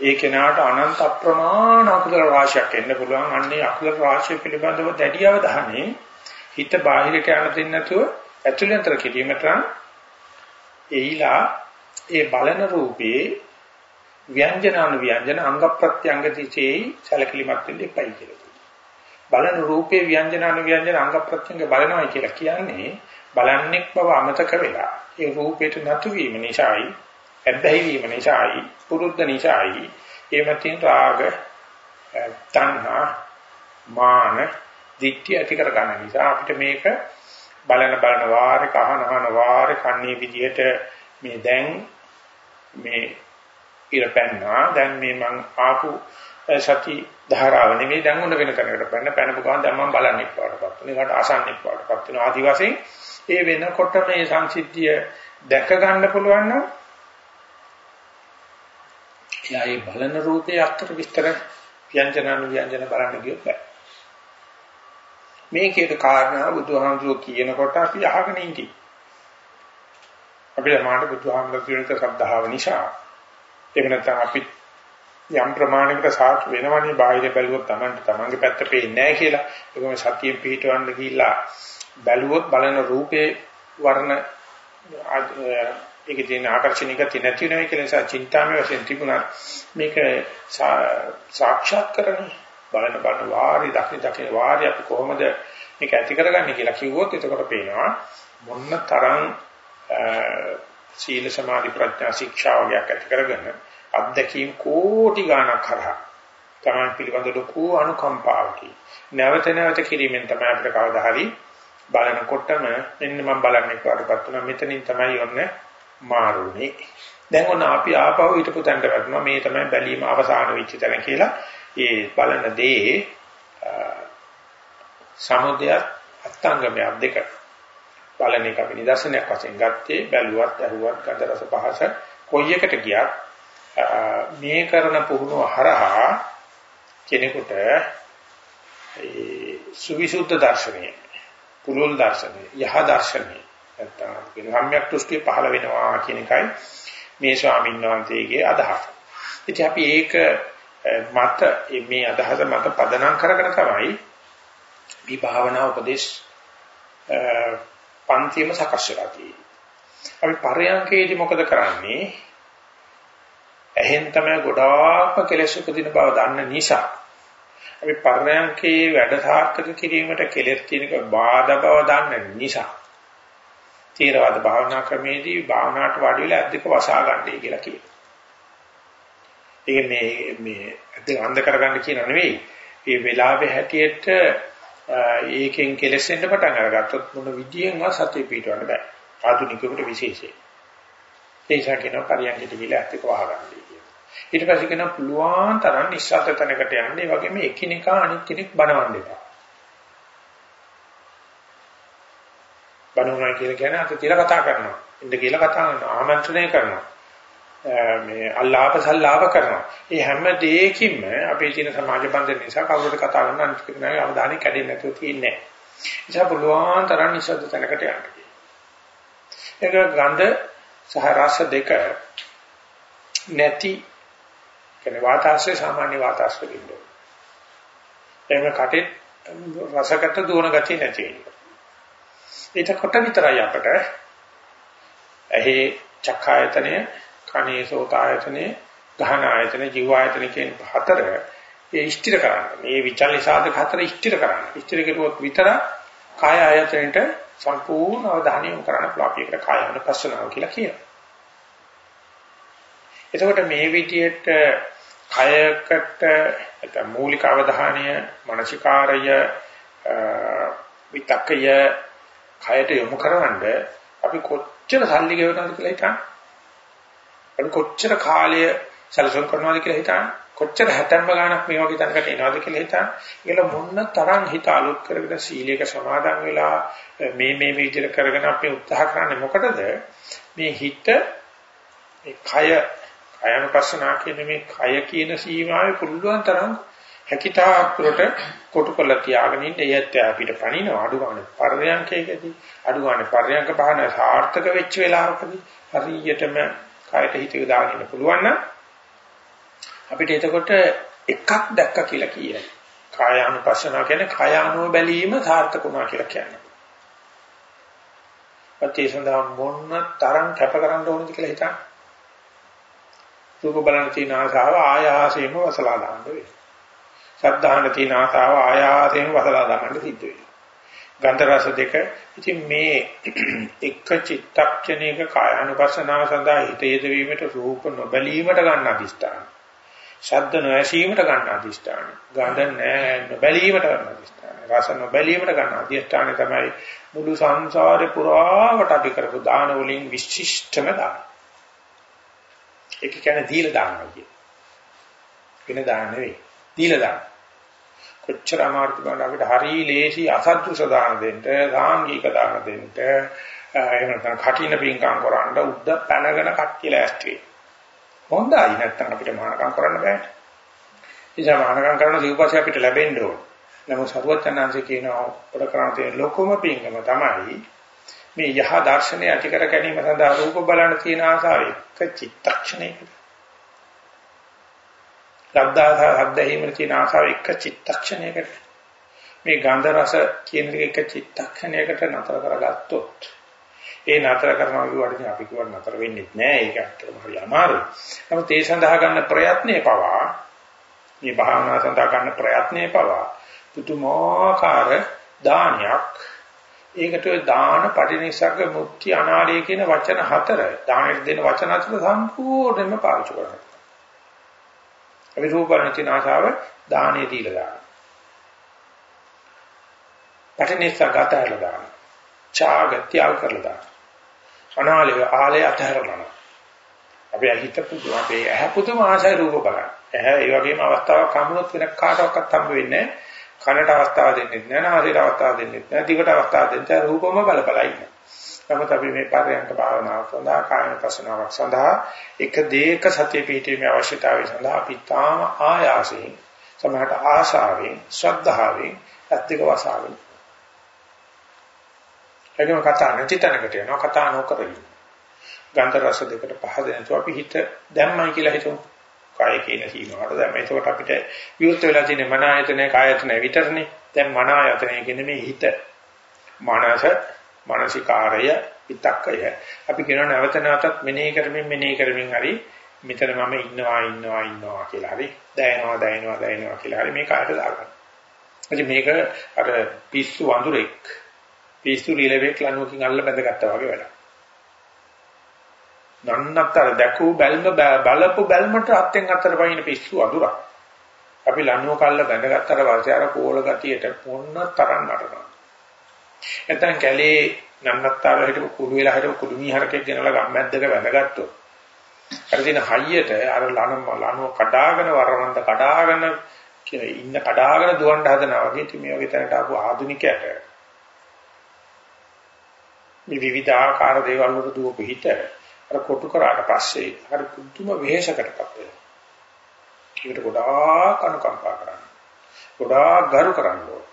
ඒ කෙනාට අනන්ත අප්‍රමාණ අකුසල රාශියක් එන්න පුළුවන්. අන්නේ අකුසල රාශිය පිළිබඳව දැඩි අවධානය හිත බාහිරට යන්න දෙන්නේ නැතුව ඇතුළතර කිරීමට එයිලා ඒ බලන රූපේ ව්‍යංජනාන ව්‍යංජන අංග ප්‍රත්‍යංග දිචේ සැලකිලිමත් වෙන්න එපයි කියලා. බලන රූපේ ව්‍යංජනාන ව්‍යංජන අංග ප්‍රත්‍යංග බලනවා කියලා කියන්නේ බලන්නෙක් බව අමතක වෙලා ඒ රූපේට නතු වීම නිසායි ඇබ්බැහි වීම නිසායි පුරුද්ද නිසායි ඒ මතින් රාග තණ්හා මාන දික්ටි ඇති කර ගන්න නිසා අපිට මේක බලන බලන වාරේ කහන කහන වාරේ කන්නේ විදියට මේ දැන් මේ ඉර පැන්නා දැන් මේ මං ආපු සති ධාරාව නෙමෙයි දැන් උන වෙන තැනකට පැන්න පැනපු ගමන් දැන් මම බලන්නේ පාඩපත් වෙන එකට අසන්නේ පාඩපත් වෙන ආදි වශයෙන් ඒ වෙනකොට මේ සංසිද්ධිය දැක ගන්න පුළුවන් නම් එයා ඒ බලන රූපේ අක්තර විස්තර ව්‍යංජනන ව්‍යංජන බලන්න ගියොත් බෑ. මේකේට කාරණා බුදුහාමුදුරුවෝ කියනකොට අපි අහගෙන ඉඳි. අපිට මාට බුදුහාමුදුරුවෝ කියන ශ්‍රද්ධාව නිසා ඒක නැත්නම් අපි යම් ප්‍රමාණයකට සාක් වෙනවනේ බාහිර බැලුවොත් Tamanට Tamanගේ පැත්ත පේන්නේ නැහැ කියලා. ඒකම සතියෙන් පිටවන්න ගිහිල්ලා බැලුවොත් බලන රූපේ වර්ණ ඒකේ තියෙන ආකර්ෂණීය ගතිය නැති වෙනවා කියලා නිසා චින්තාමය වශයෙන් තිබුණා මේක සාක්ෂාත් කරන්නේ බලන බලන වාරි දකින දකින වාරි අපි කොහොමද මේක ඇති කරගන්නේ කියලා කිව්වොත් එතකොට පේනවා මොන්න තරම් සීල සමාධි ප්‍රඥා ශික්ෂා වගේක් ඇති කරගෙන අත්දැකීම් කෝටි ගණක් කරා තමයි පිළිබඳ ලොකු අනුකම්පාවකි නැවත නැවත කිරීමෙන් තමයි අපිට කවදා හරි බලනකොටම මෙන්න මම බලන්නේ කාටවත් තුන මෙතනින් තමයි යන්නේ මාරුනේ. දැන් ඔන්න අපි ආපහු හිටපු තැනට වැටුණා. මේ තමයි බැලීම අවසාන වෙච්ච තැන කියලා. ඒ බලන දේ සමුදය අත්ංගමයක් දෙක. බලන එක අපි නිදර්ශනයක් වශයෙන් ගත්තේ බැලුවත්, ඇහුවත්, ගඳ රස පහස කොයි එකට ගියත් මේ කරන පුහුණුව හරහා කෙනෙකුට ඒ සුවිසුද්ධ දර්ශනය, පුලුල් දර්ශනය, යහ දර්ශනය නැත්නම් සම්‍යක් දෘෂ්ටිය පහළ වෙනවා කියන එකයි මේ ස්වාමීන් වහන්සේගේ අදහස. ඉතින් අපි ඒක මත මේ අදහස මත පදනම් කරගෙන තමයි මේ භාවනා උපදේශ පන්තිම සකස් වෙලා තියෙන්නේ. අපි පරයන්කේදී මොකද කරන්නේ? එහෙන් තමයි ගොඩාක්ම කෙලෙස් උපදින බව දන්න නිසා අපි පරයන්කේ වැඩ සාර්ථක කිරීමට කෙලෙස් කියනක බාධා බව දන්න නිසා තේරවාද භාවනා ක්‍රමේදී භාවනාවට වාඩි වෙලා අද්දක වසා ගන්නයි කියලා කියනවා. ඒක මේ මේ අද්දක අන්ධ කරගන්න කියන නෙවෙයි. මේ වෙලාවේ හැටියට ඒකෙන් කෙලෙසෙන්න පටන් අරගත්තොත් මොන විදියෙන්වත් සතිය පිටවන්න බෑ. ආධුනිකයෙකුට විශේෂයෙන්. ඒ නිසා කියනවා පරියන්කට ගිහලා අද්දක වහගන්නයි කියලා. ඊට පස්සේ කියනවා පුළුවන් තරම් නිස්සද්ද තැනකට යන්න. ඒ වගේම එකිනෙකා අනිත් කෙනෙක් බනවන්න එපා. හඳුනනවා කියලා කියන්නේ අත තියලා කතා කරනවා. ඉන්න කියලා කතා කරනවා. ආමන්ත්‍රණය කරනවා. මේ අල්ලාප සල්ලාප කරනවා. මේ හැම දෙයකින්ම අපේ තියෙන සමාජ බන්ධන නිසා කවුරුද කතා කරන අනිත් කෙනාගේ අවධානය කැඩෙන්නේ නැතුව තියෙන්නේ නැහැ. නිසා පුළුවන් තරම් නිසද්ද තැනකට යන්න. ඒක ගන්ධ සහ රස දෙක නැති කියන්නේ වාතාශ්‍රය සාමාන්‍ය වාතාශ්‍රය දෙන්නේ. එහෙම කටේ රසකට දුවන ගතිය නැති වෙනවා. ඒකකොට විතරයි අපට ඇහි චක්ඛායතනය, කනේ සෝතායතනය, ගහන ආයතන, ජීව ආයතන කියන හතර ඒ ඉෂ්ටිර කරන්න. මේ විචල්්‍ය සාධක හතර ඉෂ්ටිර කරන්න. ඉෂ්ටිර කෙරුවොත් විතර කාය ආයතනයට සම්පූර්ණ අවධානය යොමු කරන්න පුළුවන්. අපි ඒකට කාය අනුපස්සනාව කියලා කියනවා. එතකොට මේ විදිහට කයකට නැත්නම් මූලික අවධානය, මානසිකාරය, විතක්කය කයට යොමු කරවන්න අපි කොච්චර සල්ලි ගෙවනවද කියලා හිතන්න. අපි කොච්චර කාලය සැලසුම් කරනවද කියලා හිතන්න. කොච්චර හැතැම්ම ගාණක් මේ වගේ තැනකට එනවද කියලා හිතන්න. ඒල මොන්න තරම් හිත අලුත් කරගෙන සීලයක සමාදන් වෙලා මේ මේ විදිහට කරගෙන අපි උත්සාහ කරන්නේ මොකටද? මේ හිත මේ කය අයනුපස්සනා කියන මේ කය කියන සීමාවේ පුළුවන් තරම් හැකිතාක්කට කොටු කරලා තියාගෙන ඉන්න ඒත් අපිට පණින අඩු ගන්න පර්යංකයකදී අඩු ගන්න පර්යංක බහන සාර්ථක වෙච්ච වෙලාවකදී හරියටම කයට හිත යොදාගෙන ඉන්න පුළුවන් නම් අපිට එතකොට එකක් දැක්ක කියලා කියයි. කායානුපස්සනාව කියන්නේ කායානුව බැලීම සාර්ථක වුණා කියලා කියන්නේ. පත්‍ය සඳහා මොන තරම් කැප කරන්න ඕනද කියලා හිතන්න. රූප බලන තියෙන ආසාව ආයාසයෙන්ම වසලා දාන්න වෙනවා. සද්ධාහන තියෙන ආසාව ආයාසයෙන්ම වසලා දාන්න සිද්ධ වෙනවා. ගන්ධ රස දෙක ඉතින් මේ එක චිත්තක්ෂණයක කායानुපස්සනාව සඳහා හිත යෙදවීමට රූප නොබැලීමට ගන්න අදිෂ්ඨාන. ශබ්ද නොඇසීමට ගන්න අදිෂ්ඨාන. ගන්ධ නොබැලීමට ගන්න අදිෂ්ඨාන. රස නොබැලීමට ගන්න අදිෂ්ඨාන තමයි මුළු සංසාරේ පුරාවට අපි කරපු දාන වලින් විශිෂ්ටම දාන. ඒක කියන්නේ දීලා දානවා කියන්නේ. වෙන දාන නෙවෙයි. දීලා දාන. කොච්චර අමාරුද බලන්න අපිට හරි ලේසි අසත්තුස දාන දෙන්න, සාංගික දාන දෙන්න, එහෙම නැත්නම් කටින පින්කම් කරන්න උද්ද පැනගෙන කට්ටිය ලෑස්ති වෙයි. හොඳයි නැත්නම් අපිට මහානකම් කරන්න බෑ. ඉතින් මහානකම් කරන සිව්පස්සේ අපිට ලැබෙන්න ඕන. නමුත් සරුවචනාංශේ කියනවා අපට කරන්න තියෙන ලොකුම පින්කම තමයි මේ යහ දර්ශනය ඇති කර ගැනීම සඳහා රූප බලන තියෙන ආසාව එක චිත්තක්ෂණයකට. ලබ්දාසා හද්දැහිමේ තියෙන ආසාව එක චිත්තක්ෂණයකට. මේ ගන්ධ රස කියන එක චිත්තක්ෂණයකට නතර කරගත්තොත් ඒ නතර කරනවා කියුවට අපි කියවට නතර වෙන්නේ නැහැ. ඒක ඇත්තටම හරි අමාරුයි. නමුත් ඒ සඳහා ගන්න ප්‍රයත්නයේ පවා මේ භාවනා සඳහා ගන්න ප්‍රයත්නයේ පවා පුදුමාකාර දානයක් ඒකට ඔය දාන පටිනිසග්ග මුක්ති අනාලය කියන වචන හතර දානෙට දෙන වචන හතර සම්පූර්ණයෙන්ම පාවිච්චි කරනවා. අපි රූපණති නාසාව දානෙ දීලා දානවා. පටිනිසග්ගත ඇරලා දානවා. ඡාගත්‍යව කරලා දානවා. අනාලය ආලය අතහැරලා අපි හිත පුදු අපේ ඇහැ පුදුම ආශය රූප බලන්න. ඇහැ ඒ වගේම අවස්ථාවක් හම්බුනොත් වෙන කාටවත් හම්බ වෙන්නේ නැහැ. කනට අවස්ථාව දෙන්නේ නැහැ නාසයට අවස්ථාව දෙන්නේ නැහැ දිවට අවස්ථාව දෙන්නේ රූපම බල බල ඉන්න. නමුත් අපි මේ පරයන්ක භාවනාව සඳහා කායන පසනාවක් සඳහා එක දේක සතිය පිහිටීමේ අවශ්‍යතාවය සඳහා අපි තාම ආයාසයෙන් සමහරට ආශාවෙන් ශ්‍රද්ධාවෙන් ඇත්තක වසාවෙන් එගම කතා නැති තැනකට යනවා කතා නොකර ඉන්න. ගන්ධ රස දෙකට පහද නැතුව අපි හිත දැම්මයි කියලා හිතමු. කාය කියන සීමාවට දැන් එතකොට අපිට විවෘත වෙලා තියෙන මන ආයතනය කායතන විතරනේ දැන් මන ආයතනය කියන්නේ මේ හිත මනස මානසිකාරය පිටක්කය අපි කියනවා නැවත නැවතත් මෙනෙහි කරමින් මෙනෙහි කරමින් හරි මෙතන මම ඉන්නවා ඉන්නවා ඉන්නවා කියලා හරි දැනෙනවා දැනෙනවා දැනෙනවා කියලා හරි මේ කායට දාගන්න. ඉතින් මේක අර පිස්සු වඳුරෙක් පිස්සු රිලෙවෙක් ලනුවකින් අල්ල බැඳගත්තා වගේ වැඩක්. නන්නතර දැකූ බැල්ම බලපු බැල්මට අත්ෙන් අතර වයින් පිස්සු අඳුරක්. අපි ලණුව කල්ල බැඳගත්තට පස්සේ අර කෝල ගතියට මොන්න තරම් නටනවා. නැත්නම් කැලේ නන්නතර හිටපු කුඩු වෙලා හිටපු කුඩුමි හරකෙක් ගෙනලා ගම්මැද්දක බැඳගත්තොත්. අර දින හයියට අර ලණුව ලණුව කඩාගෙන වරවන්ත කඩාගෙන කියන ඉන්න කඩාගෙන දුවන්න හදනවා වගේ මේ වගේ තැනට ආපු ආදුනිකයට මේ විවිධාකාර දේවල් වලට දුවපු හිත අර කොටු කරාට පස්සේ අර පුදුම වෙහෙසකටපත් වෙනවා. ඒකට ගොඩාක් අනුකම්පා කරන්න. ගොඩාක් ගරු කරන්න ඕන.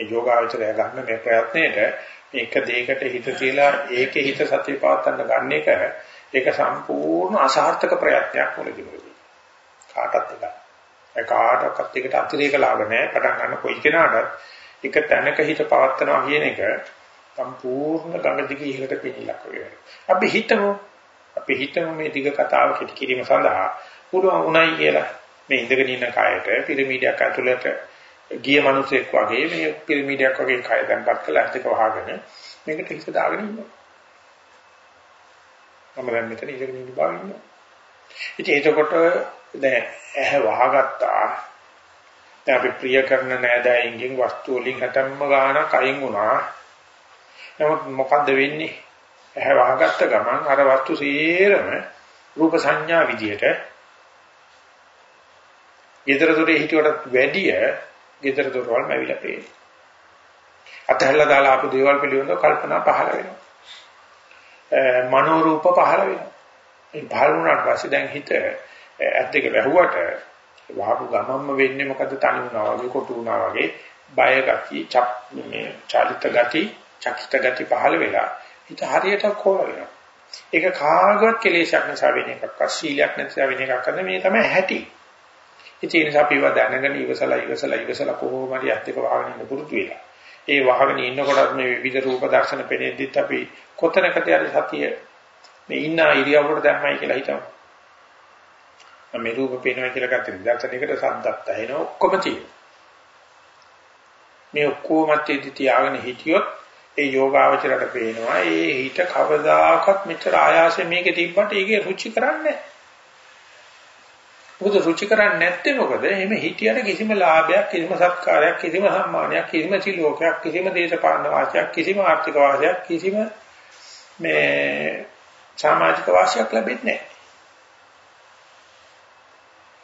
මේ යෝගාචරය ගන්න මේ ප්‍රයත්නයේට මේක දෙයකට හිත තියලා ඒකේ හිත සතිය පවත්වන්න ගන්න එක ඒක සම්පූර්ණ අසාර්ථක ප්‍රයත්නයක් මුලදී මුලදී. කාටත් එකයි. ඒ කාටවත් එකට අතිරේක ලාභ නැහැ. පටන් ගන්න කොයි කෙනාටත් එක තැනක හිත පවත්නවා කියන එක සම්පූර්ණ ගඟ දිගේ ඉහළට පිටිලක් වෙනවා. අපි හිතමු අපි හිතමු මේ දිග කතාව කෙටි කිරීම සඳහා පුළුවන් උණයි කියලා මේ ඉඳගෙන ඉන්න කයට පිරමීඩයක් ඇතුළට ගිය මිනිසෙක් වගේ මේ පිරමීඩයක් වගේ කය දැන්පත් කළා හිතක වහගෙන මේකට හිත දාගෙන ඉන්නවා. මම දැන් මෙතන ඉඳගෙන ඉන්න බව ඉන්නවා. ඉතින් එතකොට දැන් ඇහැ වහගත්තා. දැන් අපි ප්‍රිය කරන නෑදෑයින්ගෙන් වස්තු වලින් හැතැම්ම ගානක් අයින් වුණා. නමුත් මොකද්ද වෙන්නේ? ඇහැ වහගත්ත ගමන් අර වස්තු සීරම රූප සංඥා විදියට ඊතර දොරේ හිටියට වැඩිය ඊතර දොරවල් මැවිලා පේනවා. අතහැරලා දාලා ආපු දේවල් පිළිබඳව කල්පනා පහළ වෙනවා. මනෝ රූප පහළ වෙනවා. ඒ පහළ වුණාට පස්සේ දැන් හිත ඇත් දෙක වැහුවට වහපු ගමම්ම වෙන්නේ මොකද තනි වුණා වගේ කොටු වුණා වගේ බය ගති චප් මේ චාලිත ගති චකිත ගති පහළ වෙලා හිත හරියට කෝල වෙනවා. ඒක කාගවත් කෙලෙසක් නිසා වෙන එකක් අශීලයක් නිසා වෙන එකක් කරන මේ තමයි හැටි. ඉතින් ඒ නිසා අපි ඒවා දැනගෙන ඉවසලා ඉවසලා ඉවසලා කොහොම හරි අත් දෙක වහගෙන ඉන්න පුරුදු වෙලා. ඒ වහගෙන ඉන්නකොට මේ විවිධ රූප දර්ශන පෙනෙද්දිත් අපි කොතනකද යරි සතිය මේ ඉන්න ඉරියව්වට දැම්මයි කියලා හිතමු. මම මේ රූප පේනවා කියලා ගත්ත නිදර්ශනයකට සද්දත් ඇහෙනවා ඔක්කොම තියෙනවා. මේ ඔක්කොම මැදදී තියාගෙන හිටියොත් ඒ යෝගාවචරයට පේනවා ඒ හිත කවදාකවත් මෙච්චර ආයාසයෙන් මේකේ තිබ්බට ඒකේ රුචි කරන්නේ මොකද රුචි කරන්නේ නැත්තේ මොකද? එහෙම හිටියට කිසිම ලාභයක්, කිසිම සත්කාරයක්, කිසිම සම්මානයක්, කිසිම සිලෝකයක්, කිසිම දේශපාලන වාසියක්, කිසිම ආර්ථික වාසියක්, කිසිම මේ සමාජික වාසියක් ලැබෙන්නේ නැහැ.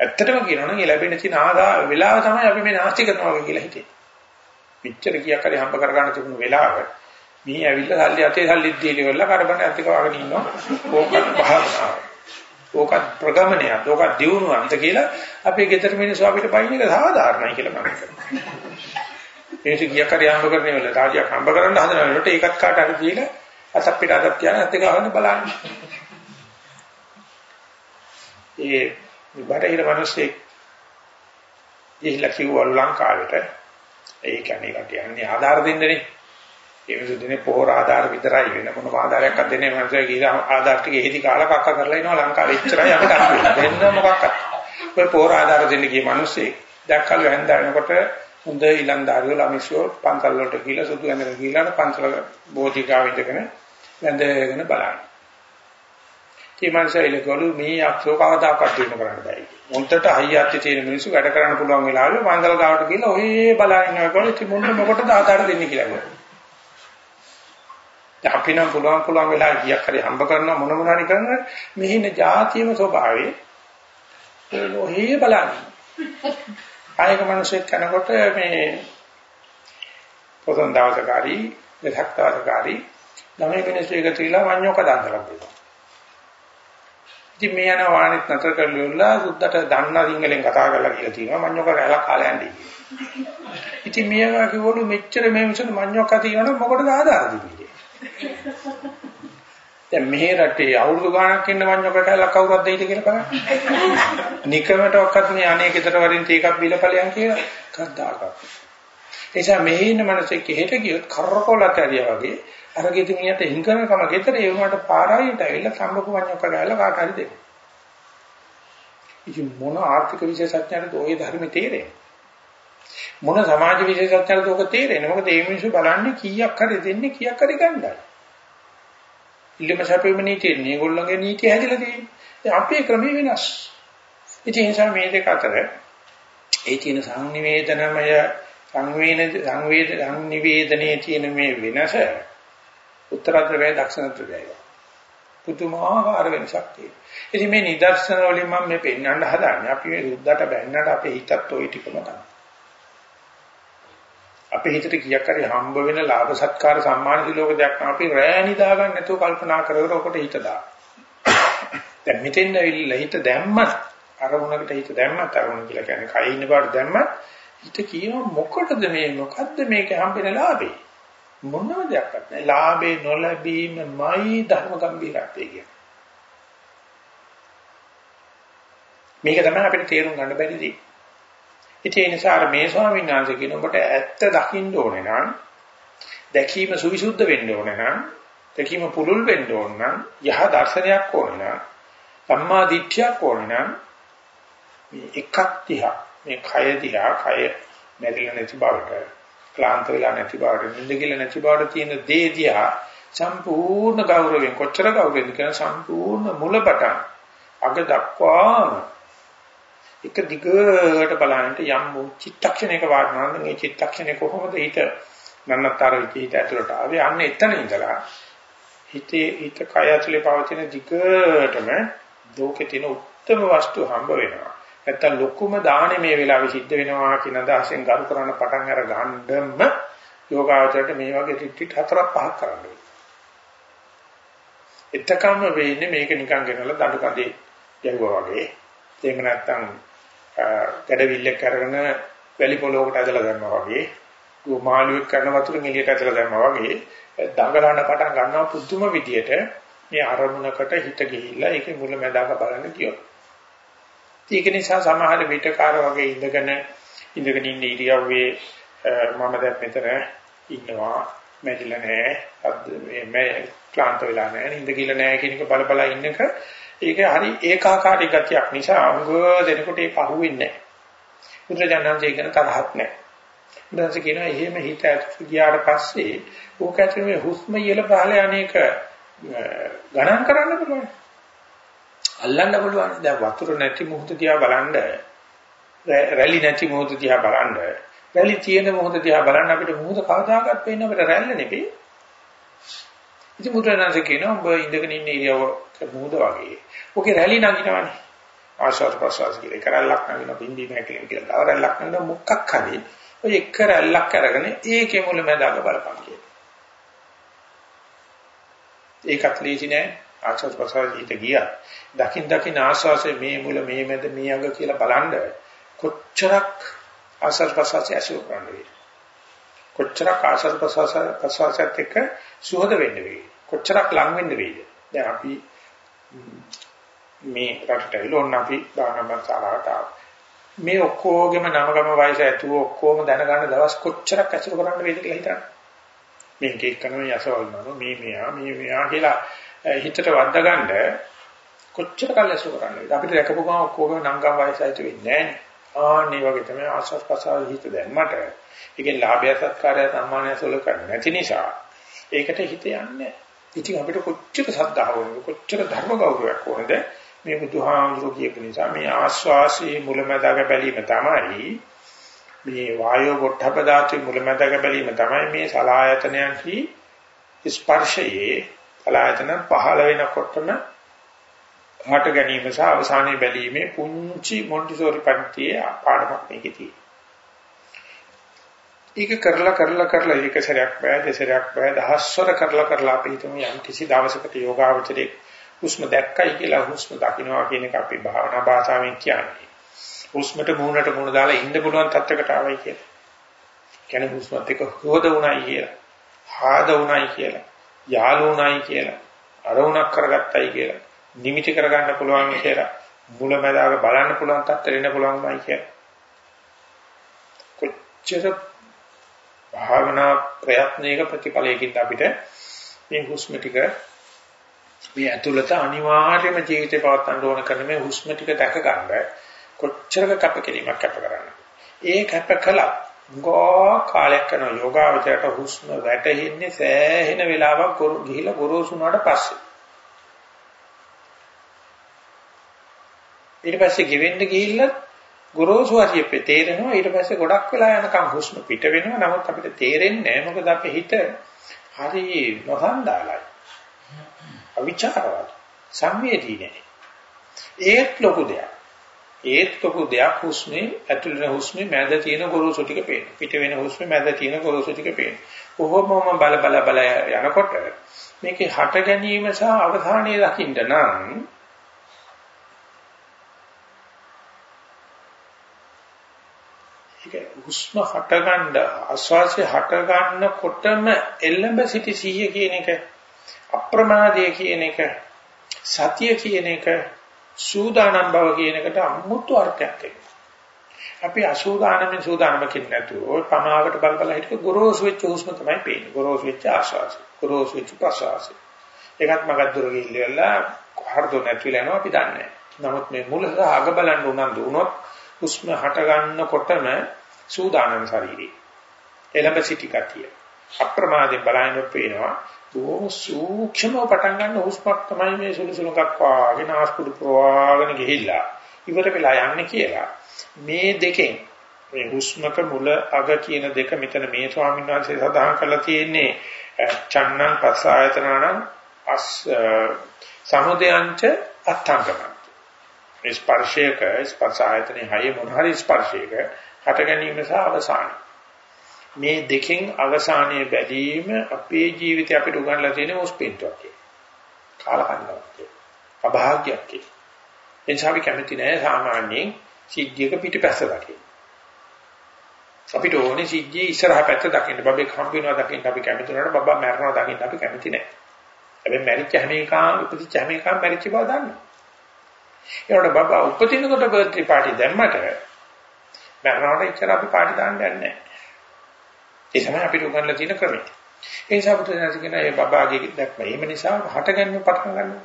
ඇත්තටම කියනවා නම් ඒ ලැබෙන තියෙන ආදා වෙලාව තමයි අපි මේ නාස්ති කරනවා කියලා හිතේ. පිච්චර කීයක් හරි හම්බ කරගන්න තිබුණු වෙලාව මේ ඇවිල්ලා සල්ලි අතේ සල්ලි දීලා ඉවරලා කරබන් ඇත්තක වහගෙන ඉන්නවා. ඕකත් භාවනාව. ඕකත් ප්‍රගමනයක්. ඕකත් දියුණුවන්ත කියලා අපේ ගෙදර මිනිස්සු අපිට පයින් එක සාධාරණයි කියලා මම හිතනවා. මේක කීයක් හරි හම්බ කරන්නේ වෙලාව තාඩියක් හම්බ කරන්න හදන වෙලාවට ඒකත් කාට හරි දීලා අතක් පිට අතක් තියන ඇත්තක වහගෙන බලන්න. ඒ බටහිර මිනිස්සෙක් ඉහිලා කිව්වලු ලංකාවට ඒ කියන්නේ කට යන්නේ ආධාර දෙන්නනේ ඒ විදිහට දෙන්නේ පොහොර ආධාර විතරයි වෙන මොනම ආධාරයක්වත් දෙන්නේ නැහැ මනුස්සය ගිහලා ආධාර ටික එහෙදි කාලා කක්ක කරලා ඉනවා ලංකාවේ එච්චරයි අපිට අහුවෙන්නේ දෙන්න මොකක්වත් ඔය පොහොර ආධාර දෙන්න ගිය මිනිස්සේ දැක්කලු හැන්දානකොට හොඳ ඊලන්දාරියෝ ළමිෂෝ පන්සල් වලට ගිහලා සුදු ඇඳගෙන ගිහලා පන්සල බෝධිකාව ඉඳගෙන වැඳගෙන බලන්න ඒ මනසයිල ගලු මේ අක්ෂෝ කවදාකවත් දිනු කරන්න බෑ. මොන්ටට හයියත් තියෙන මිනිස්සු වැඩ කරන්න පුළුවන් වෙලාවෙ මංගල ගාවට ගිහලා ඔය බලා ඉන්නවා කියලා ඉතින් මොන්න මොකටද ආදාර දෙන්නේ කියලා කිව්වා. අපි නම් පුළුවන් පුළුවන් වෙලාව කීයක් හරි හම්බ කරනවා මොන මොන හරි කරනවා මෙහින જાතියම ස්වභාවයේ ඒ ඔහේ බලන්නේ. ආයක මිනිස්සෙක් කනකොට මේ පොතන් දවසකාරී දෙහක් දවසකාරී ළමයි මිනිස්සු එකතු වෙලා වඤ්ඤෝක දාන්නලා බලනවා. ඉතින් මේ යන වාහනෙත් නතර කරලා සුද්දට දන්නා සිංහලෙන් කතා කරලා කියලා තියෙනවා මඤ්ඤොක රැලක් කාලා යන්නේ. ඉතින් මියවා කිව්වලු මෙච්චර මේ මිනිස්සු මඤ්ඤොක තියෙනවනම් මොකටද ආදාර දෙන්නේ? දැන් මෙහි රටේ අවුරුදු ගාණක් ඉන්න මඤ්ඤොක රැලක් කවුරුත් දෙයිද කියලා බලන්න. නිකමට ඔක්කත් මේ අනේකතර වරින් තීකක් බිලපලයන් කියලා කද්දාකක්. එනිසා මෙහි ඉන්න මිනිස්සෙක් හෙට ගියොත් කරකොලට ඇරියා වගේ අර ගෙදමියට හිඟනකම ගෙදර ඒ වුණාට පාරායිට ඇවිල්ලා සම්බක වඤ්ඤක ගාලා කාට හරි දෙන්න. ඉතින් මොන ආර්ථික විශේෂඥයන්ට ඔය ධර්මයේ තේරෙන්නේ? මොන සමාජ විශේෂඥයන්ට ඔක තේරෙන්නේ? මොකද මේ මිනිස්සු බලන්නේ කීයක් හරි දෙන්නේ කීයක් හරි ගන්නයි. ඉල්ලම සැපෙම නීතිය මේගොල්ලන්ගේ නීතිය හැදිලා තියෙන්නේ. අපේ ක්‍රමය වෙනස්. ඉතින් ඒ නිසා මේ දෙක අතර ඒ තියෙන සංනිවේදනමය සංවේද සංවේද සංනිවේදනයේ තියෙන මේ වෙනස උත්තර ද්‍රවය දක්ෂිණ ද්‍රවයයි. පුදුමාකාර වෙනසක් තියෙනවා. ඉතින් මේ නිදර්ශන වලින් මම මේ පෙන්වන්න හදන්නේ අපි මේ සුද්ධට බැන්නට අපේ හිතත් ওই ටිකම තමයි. අපේ හිතට කීයක් හරි හම්බ වෙන ලාභ සත්කාර සම්මාන සිලෝක දෙයක් නම් අපි රෑ නිදා ගන්න නැතුව කල්පනා කර කර ඔකට හිත දා. දැන් මෙතෙන් ඇවිල්ලා හිත දැම්මත් අරමුණකට හිත දැම්මත් අරමුණ කියලා කියන්නේ කයි ඉන්න බාට දැම්මත් හිත කියනවා මොකටද මේ මොකද්ද මේක හම්බෙන ලාභේ මොනම දෙයක් නැහැ ලාභේ නොලැබීමයි ධර්ම ගම්බීරත්වය කියන්නේ මේක තමයි අපිට තේරුම් ගන්න බැරි දේ. ඉතින් ඒ නිසා අර මේ ස්වාමීන් වහන්සේ කියනකොට ඇත්ත දකින්න ඕනේ නම් දැකීම සුවිසුද්ධ වෙන්න ඕනේ නම් දැකීම පුරුල් වෙන්න ඕන නම් යහ දර්ශනයක් ඕනේ නම් සම්මා දිට්ඨියක් ඕනේ නම් මේ එකක් දිහා මේ කය දිහා කය මැරිලා නැති බවට ක්ලාන්ත වෙලා නැති බවට නිින්ද කියලා නැති බවට තියෙන දේ දිහා සම්පූර්ණ ගෞරවයෙන් කොච්චර ගෞරවයෙන් කියන සම්පූර්ණ මුලපටන් අග දක්වාම එක දිගට බලන්නට යම් චිත්තක්ෂණයක වාරණා නම් ඒ චිත්තක්ෂණය කොහොමද හිත නන්නතර හිත ඇතුළට ආවේ අන්න එතන ඉඳලා හිතේ හිත කය ඇතුලේ පවතින දිගටම ලෝකේ තියෙන උත්තරම වස්තු හම්බ වෙනවා නැත්තම් ලොකුම දාණය මේ වෙලාවේ සිද්ධ වෙනවා කියන අදහසෙන් ගරු කරන්න පටන් අර ගන්නම යෝගාවචරයට මේ වගේ ටික හතරක් පහක් කරන්න වෙනවා. එතකම වෙන්නේ මේක නිකන් ගෙනලා දඬු කඩේ ගැහුවා වගේ. එහෙම නැත්තම් ගැඩවිල්ලක් අරගෙන වැලි පොලොවකට ඇදලා දැම්මා වගේ මාළුවෙක් කරන වතුරෙන් එළියට ඇදලා දැම්මා වගේ දඟලන පටන් ගන්නවා පුදුම විදියට මේ අරමුණකට හිත ගිහිල්ලා ඒකේ මුල මැදාක බලන්න කියනවා. ඒක නිසා සමහර විටකාර වගේ ඉඳගෙන ඉඳගෙන ඉන්න ඉරියව්වේ මම දැන් මෙතන ඉන්නවා මැරිලා නැහැ මේ ක්ලාන්ත වෙලා නැහැ ඉඳ කියලා නැහැ කියන එක බල බල ඉන්නක ඒක හරි ඒකාකාරී ගතියක් නිසා අංග දෙනකොට ඒක අහුවෙන්නේ නැහැ. බුදුරජාණන්සේ කියන තරහක් නැහැ. බුදුන්සේ කියනවා එහෙම හිත ඇතුළට ගියාට පස්සේ ඕක ඇතුළේ මේ හුස්ම ඉහළ පහළ අනේක ගණන් කරන්න පුළුවන්. අල්ලන්න පුළුවන්. දැන් වතුර නැති මොහොත දිහා බලන්න රැලි නැති මොහොත දිහා බලන්න රැලි තියෙන මොහොත දිහා බලන්න අපිට මොහොත කවදාකවත් පේන්නේ අපිට රැල්ල නෙවෙයි. ඉතින් බුදුරජාණන්සේ කියනවා ඔබ ඉඳගෙන ඉන්න ඉරියව මුහුද වගේ. ඔකේ රැලි නගිනවනේ. ආශ්වාස ප්‍රශ්වාස කියලා කරල්ලක් නගින බින්දි මේකලෙන් කියලා. තව රැල්ලක් නගින මොකක් හරි. ඔය එක රැල්ලක් අරගෙන ඒකේ මුල මැදාක බලපන් කියලා. ඒකත් ලීසි නෑ. ආශ්වාස ප්‍රශ්වාස හිත ගියා. දකින් දකින් ආශ්වාසයේ මේ මුල මේ මැද මේ අග කියලා බලන්න කොච්චරක් ආශ්වාස ප්‍රශ්වාසය ඇසුරු කරන්නේ. කොච්චරක් ආශ්වාස ප්‍රශ්වාස ප්‍රශ්වාසයත් එක්ක සුහද වෙන්න වෙයි. කොච්චරක් ලං වෙන්න වෙයිද? දැන් අපි මේ රටට ඇවිල්ලා ඔන්න අපි බානමසාරාට මේ ඔක්කොගෙම නමගම වයස ඇතුව ඔක්කොම දැනගන්න දවස් කොච්චරක් ඇසුරු කරන්න වේද කියලා හිතන්න. මේක එක්කම යසවල් නම මේ මෙයා මේ මෙයා කියලා හිතට වද්දා ගන්න කොච්චර කල් ඇසුරු කරන්න වේද අපිට දැකපු ගමන් ඔක්කොම නංගම් වයස ඇතු වෙන්නේ නැහැ. ආන්නේ වගේ තමයි ආස්වාද ප්‍රසාර හිත දැම්මට ඒකෙන් ලාභය සත්කාරය සම්මානය සොල කරන්නේ නැති නිසා ඒකට හිත යන්නේ ඉතින් අපිට කොච්චර සද්ධාව ඕනද කොච්චර ධර්ම ගෞරවයක් ඕනද? මේ බුදුහාමුදුරු කියපු නිසා මේ ආස්වාසී මුලමදාග බැලීම තමයි මේ වායෝ පොට්ටප ධාතු මුලමදාග බැලීම තමයි මේ සලායතනයන්හි ස්පර්ශයේ සලායතන පහළ වෙනකොටම හට ගැනීම සහ අවසානයේ බැලීමේ පුංචි මොන්ටිසෝරි පන්තියේ පාඩමක් මේකේ තියෙනවා ඒක කරලා කරලා කරලා එක සැරයක් බෑ දෙසරයක් බෑ දහස්වර කරලා කරලා අපි හිතමු යම් කිසි දවසකට යෝගාවචරයේ හුස්ම දැක්කයි කියලා හුස්ම දකින්නවා කියන එක අපි භාවනා භාෂාවෙන් කියන්නේ. හුස්මට මූණට මූණ දාලා ඉන්න පුළුවන් තත්යකට ආවයි කියලා. කියන්නේ හුස්මත් එක්ක හොද උණයි කියලා. හාද උණයි කියලා. යාළු උණයි කියලා. අරමුණක් කරගත්තයි කියලා. නිමිති කරගන්න පුළුවන් කියලා. මුලමදාග බලන්න පුළුවන් තත්ත්වෙ ඉන්න පුළුවන්මයි කියලා. කොච්චර භාවනා ප්‍රයත්නයක ප්‍රතිඵලයකින් අපිට මේ හුස්ම ටික මේ ඇතුළත අනිවාර්යම ජීවිතේ පවත්වන්න ඕන කරන මේ හුස්ම ටික දැක ගන්න කොච්චරක කැපකිරීමක් කැප කරන්න. ඒ කැප කළා ගෝ කාලයක් කරන යෝගාවචරයට හුස්ම වැටෙන්නේ සෑහෙන වෙලාවක් ගිහිලා ගොරෝසුනාට පස්සේ. ඊට පස්සේ ගෙවෙන්න ගිහිල්ලා ගොරෝසු හරිය තේරෙනවා. ඊට පස්සේ ගොඩක් වෙලා යනකම් හුස්ම පිට වෙනවා. නමුත් අපිට තේරෙන්නේ නැහැ. මොකද අපේ හිත හරි නොසන්ඩාලයි අවිචාරවත්. සංවේදී නැහැ. ඒත් ලොකු දෙයක්. ඒත් කපු දෙයක් හුස්මේ ඇතුළේ හුස්මේ මැද තියෙන ගොරෝසු ටික පේනවා. පිට වෙන හුස්මේ මැද තියෙන ගොරෝසු ටික පේනවා. කොහොමම බල බල බල යනකොට මේකේ හට ගැනීම සහ අවධානය දකින්න නම් ඒක හුස්ම හට ගන්න ආස්වාසිය හට ගන්නකොටම එළඹ සිටි සිහිය කියන එක අප්‍රමාදය කියන එක සතිය කියන එක සූදානම් බව කියන එකට අමුතු අර්ථයක් එනවා. අපි අසූදානමින් සූදානම කියන්නේ නැතුව ඔය පමාවට බල බල හිටක ගොරෝසු වෙච්ච හුස්ම තමයි පේන්නේ. ගොරෝසු වෙච්ච ආශ්වාසය. ගොරෝසු වෙච්ච ප්‍රශ්වාසය. ඒකත් මගක් දුර ගිහිල්ලා හරිද නැතිලා යනවා අපි දන්නේ නමුත් මේ මුල සහ අග බලන්න උනන්දු වුණොත් හුස්ම හට ගන්නකොටම සූදානම් ශරීරේ. එළඹ සිටි කතිය. අප්‍රමාදයෙන් බලනකොට පේනවා බොහොම සූක්ෂමව පටන් ගන්න හුස්මක් තමයි මේ සුළු සුළුකක් වාගෙන ආස්පුඩු ප්‍රවාහගෙන ගිහිල්ලා ඉවර වෙලා යන්නේ කියලා. මේ දෙකෙන් මේ හුස්මක මුල අග කියන දෙක මෙතන මේ ස්වාමීන් වහන්සේ සඳහන් කරලා තියෙන්නේ චන්නං පස්ස ආයතනං අස් සමුදයංච අත්ංගම. ස්පර්ශයක ස්පර්ශ ආයතනේ හය මොන හරි ස්පර්ශයක හට ගැනීම සහ අවසානය. මේ දෙකෙන් අවසානයේ බැදීම අපේ ජීවිතය අපිට උගන්ලා තියෙන මොස්පින්ටුවක් කියලා. කාලකන්නාවක් කියලා. අභාග්‍යයක් කියලා. එනිසා අපි කැමති නෑ සාමාන්‍යයෙන් සිද්ධියක පිටිපස්ස දකින්න. අපිට ඕනේ සිද්ධියේ ඉස්සරහ පැත්ත දකින්න. බබෙක් හම්බ වෙනවා දකින්න අපි කැමති නෑ. බබා මැරෙනවා දකින්න අපි කැමති නෑ. හැබැයි මැරිච්ච හැම එකම උපදිච්ච හැම එකම මැරිච්ච බව දන්නවා. ඒකට බබා උපදිනකොට බර්ත්ඩේ පාටි දැම්මට මැරෙනකොට ඉච්චර අපි පාටි දාන්න යන්නේ නෑ. ඒ තමයි අපිට උගන්ලා තියෙන ක්‍රමය. ඒ නිසා පුදුසාරි කියන ඒ බබාගේ දැක්ම. එහෙම නිසා හට ගැනීම පටන් ගන්නවා.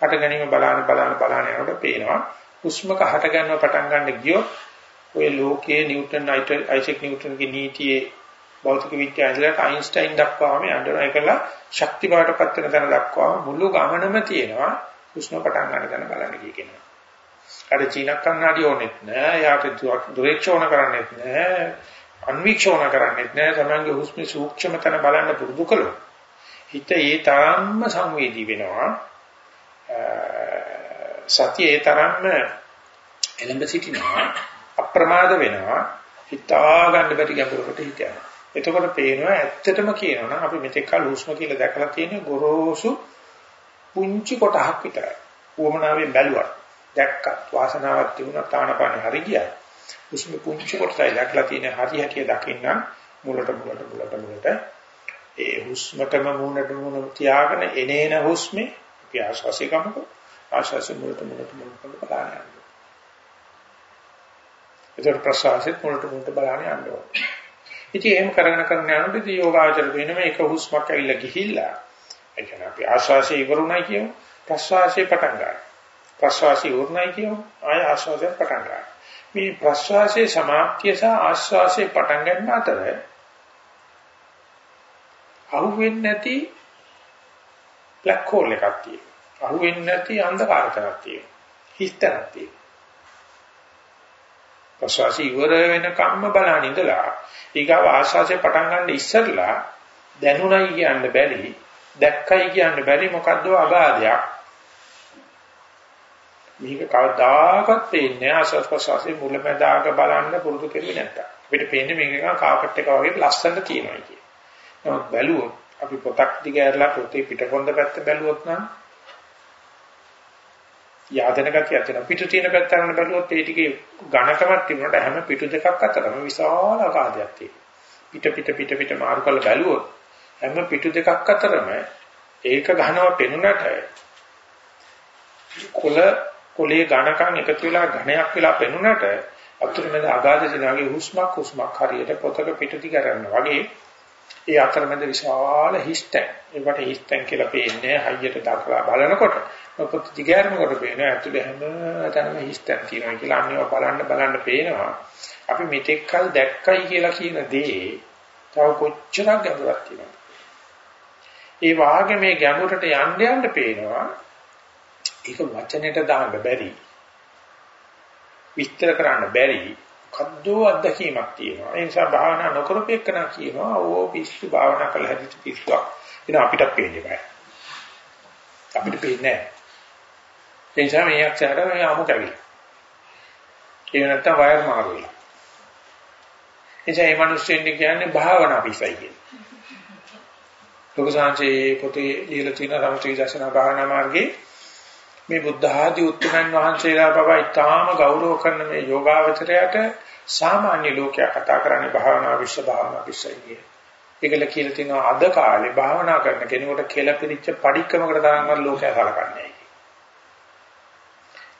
හට ගැනීම බලාන බලාන බලාන යනකොට පේනවා හුස්මක හට ගැනීම පටන් ගන්න ගියොත් ඔය ලෝකයේ නිව්ටන් අයිසෙක් නිව්ටන්ගේ නීතියේ භෞතික විද්‍යාවේ අයින්ස්ටයින් දක්වාම යනවා ඒකලා ශක්ති බාටපත් වෙන තැන දක්වාම මුළු ගමනම තියෙනවා හුස්ම පටන් ගන්න තැන බලන්න කිය කියනවා. අර චීන කන්නාඩි ඕනෙත් නෑ, යාට දුරේක්ෂණ කරන්නෙත් නෑ, අන්වීක්ෂණ කරන්නේත් නෑ තමන්ගේ හුස්මේ සූක්ෂම තන බලන්න පුරුදු කළොත්. හිත ඒ තරම්ම සංවේදී වෙනවා. සතිය ඒ තරම්ම එළඹ සිටිනවා අප්‍රමාද වෙනවා. හිතා ගන්න බැරි ගැඹුරකට හිත යනවා. එතකොට පේනවා ඇත්තටම කියනවා අපි මෙතෙක් කල හුස්ම කියලා දැකලා තියෙන ගොරෝසු පුංචි කොටහක් විතරයි. උවමනාවෙන් බැලුවා දැක්කත් වාසනාවක් තිබුණා තානපාන හරි ගියා. හුස්ම පුංචි කොටසයි දැක්ලා තියෙන හරි හැටිය දකින්න මුලට මුලට මුලට මුලට ඒ හුස්මටම මුලට මුල තියාගෙන එනේන හුස්මේ අපි ආශ්වාසය ගමු ආශ්වාසය මුලට මුලට මුලට බලන්න යනවා ඒතර ප්‍රශ්වාසෙත් මුලට මුලට බලන්න යනවා ඉතින් එහෙම කරගෙන කරගෙන යනකොට යෝගාචර වෙන මේක හුස්මක් ඇවිල්ලා ගිහිල්ලා ඒ කියන්නේ අපි ආශ්වාසය ඉවරුණයි කියමු. ප්‍රශ්වාසය පටන් ගන්නවා. ප්‍රශ්වාසය ඉවරුණයි කියමු ආය ආශ්වාසය පටන් ගන්නවා මේ ප්‍රශ්වාසයේ සමාප්තිය සහ ආශ්වාසයේ පටන් ගන්න අතර අහුවෙන්නේ නැති බ්ලැක් හෝල් එකක් තියෙනවා. අහුවෙන්නේ නැති අන්ධකාර තරක් තියෙනවා. හිස්තරක් තියෙනවා. ප්‍රශ්වාසය ඉවර වෙන කම්ම බලන ඉඳලා ඊගාව ආශ්වාසය පටන් ගන්න ඉස්සරලා දැනුණයි කියන්න බැරි දැක්කයි කියන්න බැරි මොකද්ද අබාධයක් මේක කවදාකවත් පේන්නේ ආශ්වාස ප්‍රශ්වාසයේ මුලැමැදාක බලන්න පුරුදු කෙරුවේ නැත්තම්. අපිට පේන්නේ මේක නිකන් කාපට් එක වගේ ලස්සනට තියෙනවා කියන. නමුත් බැලුවොත් අපි පොතක් දිගහැරලා පොතේ පිටකොන්ද පැත්ත බැලුවොත් නම් යාදන ගතියක් තියෙනවා. පිටු තියෙන පැත්ත ගන්න බැලුවොත් ඒ ටිකේ ඝනකමක් තිබුණාට හැම පිටු දෙකක් අතරම විශාල ආකාරයක් තියෙනවා. පිට පිට පිට පිට මාරු කරලා බැලුවොත් හැම පිටු දෙකක් අතරම ඒක ඝනව පෙනුනට කොළ කොලේ ඝනකම් එකතු වෙලා ඝනයක් වෙලා පෙනුනට අතුරුමැද අගාධ දිනාගේ හුස්මක් හුස්මක් හරියට පොතක පිටුටි කරනවා වගේ ඒ අතරමැද විශාල හිස්තැන් ඒකට හිස්තැන් කියලා පේන්නේ හයියට දක්වා බලනකොට. පොත දිගෑරනකොට පේනවා ඇතුලේ හැම තැනම හිස්තැන් තියෙනවා කියලා අන්නේව බලන්න බලන්න පේනවා. අපි මෙතෙක් කල දැක්කයි කියලා කියන දේ තව කොච්චරක් ගැඹුරක් තියෙනවද? ඒ වාගේ මේ ගැඹුරට යන්න යන්න පේනවා ඒක වචනෙට දාන්න බැරි. විස්තර කරන්න බැරි. කද්දෝ අත්දැකීමක් තියෙනවා. ඒ නිසා භාවනා නොකරපෙන්න කියනවා ඕ පිස්සු භාවනා කළ හැදිච්ච පිස්සුවක්. ඒක අපිට පේන්නේ නැහැ. අපිට පේන්නේ නැහැ. ඒ නිසා මේ අක්ෂරයට මේ අමු කැවිලි. ඒ නැත්තම් වයර් මාරු වෙලා. එනිසා මේ මිනිස්සුන් කියන්නේ භාවනා පිසයි කියන්නේ. ලෝකසාංශේ පොතේ ලියලා තියෙන සමථ විදර්ශනා භාවනා මාර්ගයේ මේ බුද්ධ ආදී උත්තරයන් වහන්සේලා බව ඉතාම ගෞරව කරන මේ යෝගාවචරයට සාමාන්‍ය ලෝකයා කතා කරන්නේ භාවනා විශ්ව භාවනා විශ්වයි කියන. ඒකල කියලා තියෙනවා අද කාලේ භාවනා කරන කෙනෙකුට කෙලපිරිච්ච padikkamakකට තරම්වත් ලෝකයා සලකන්නේ නැහැ.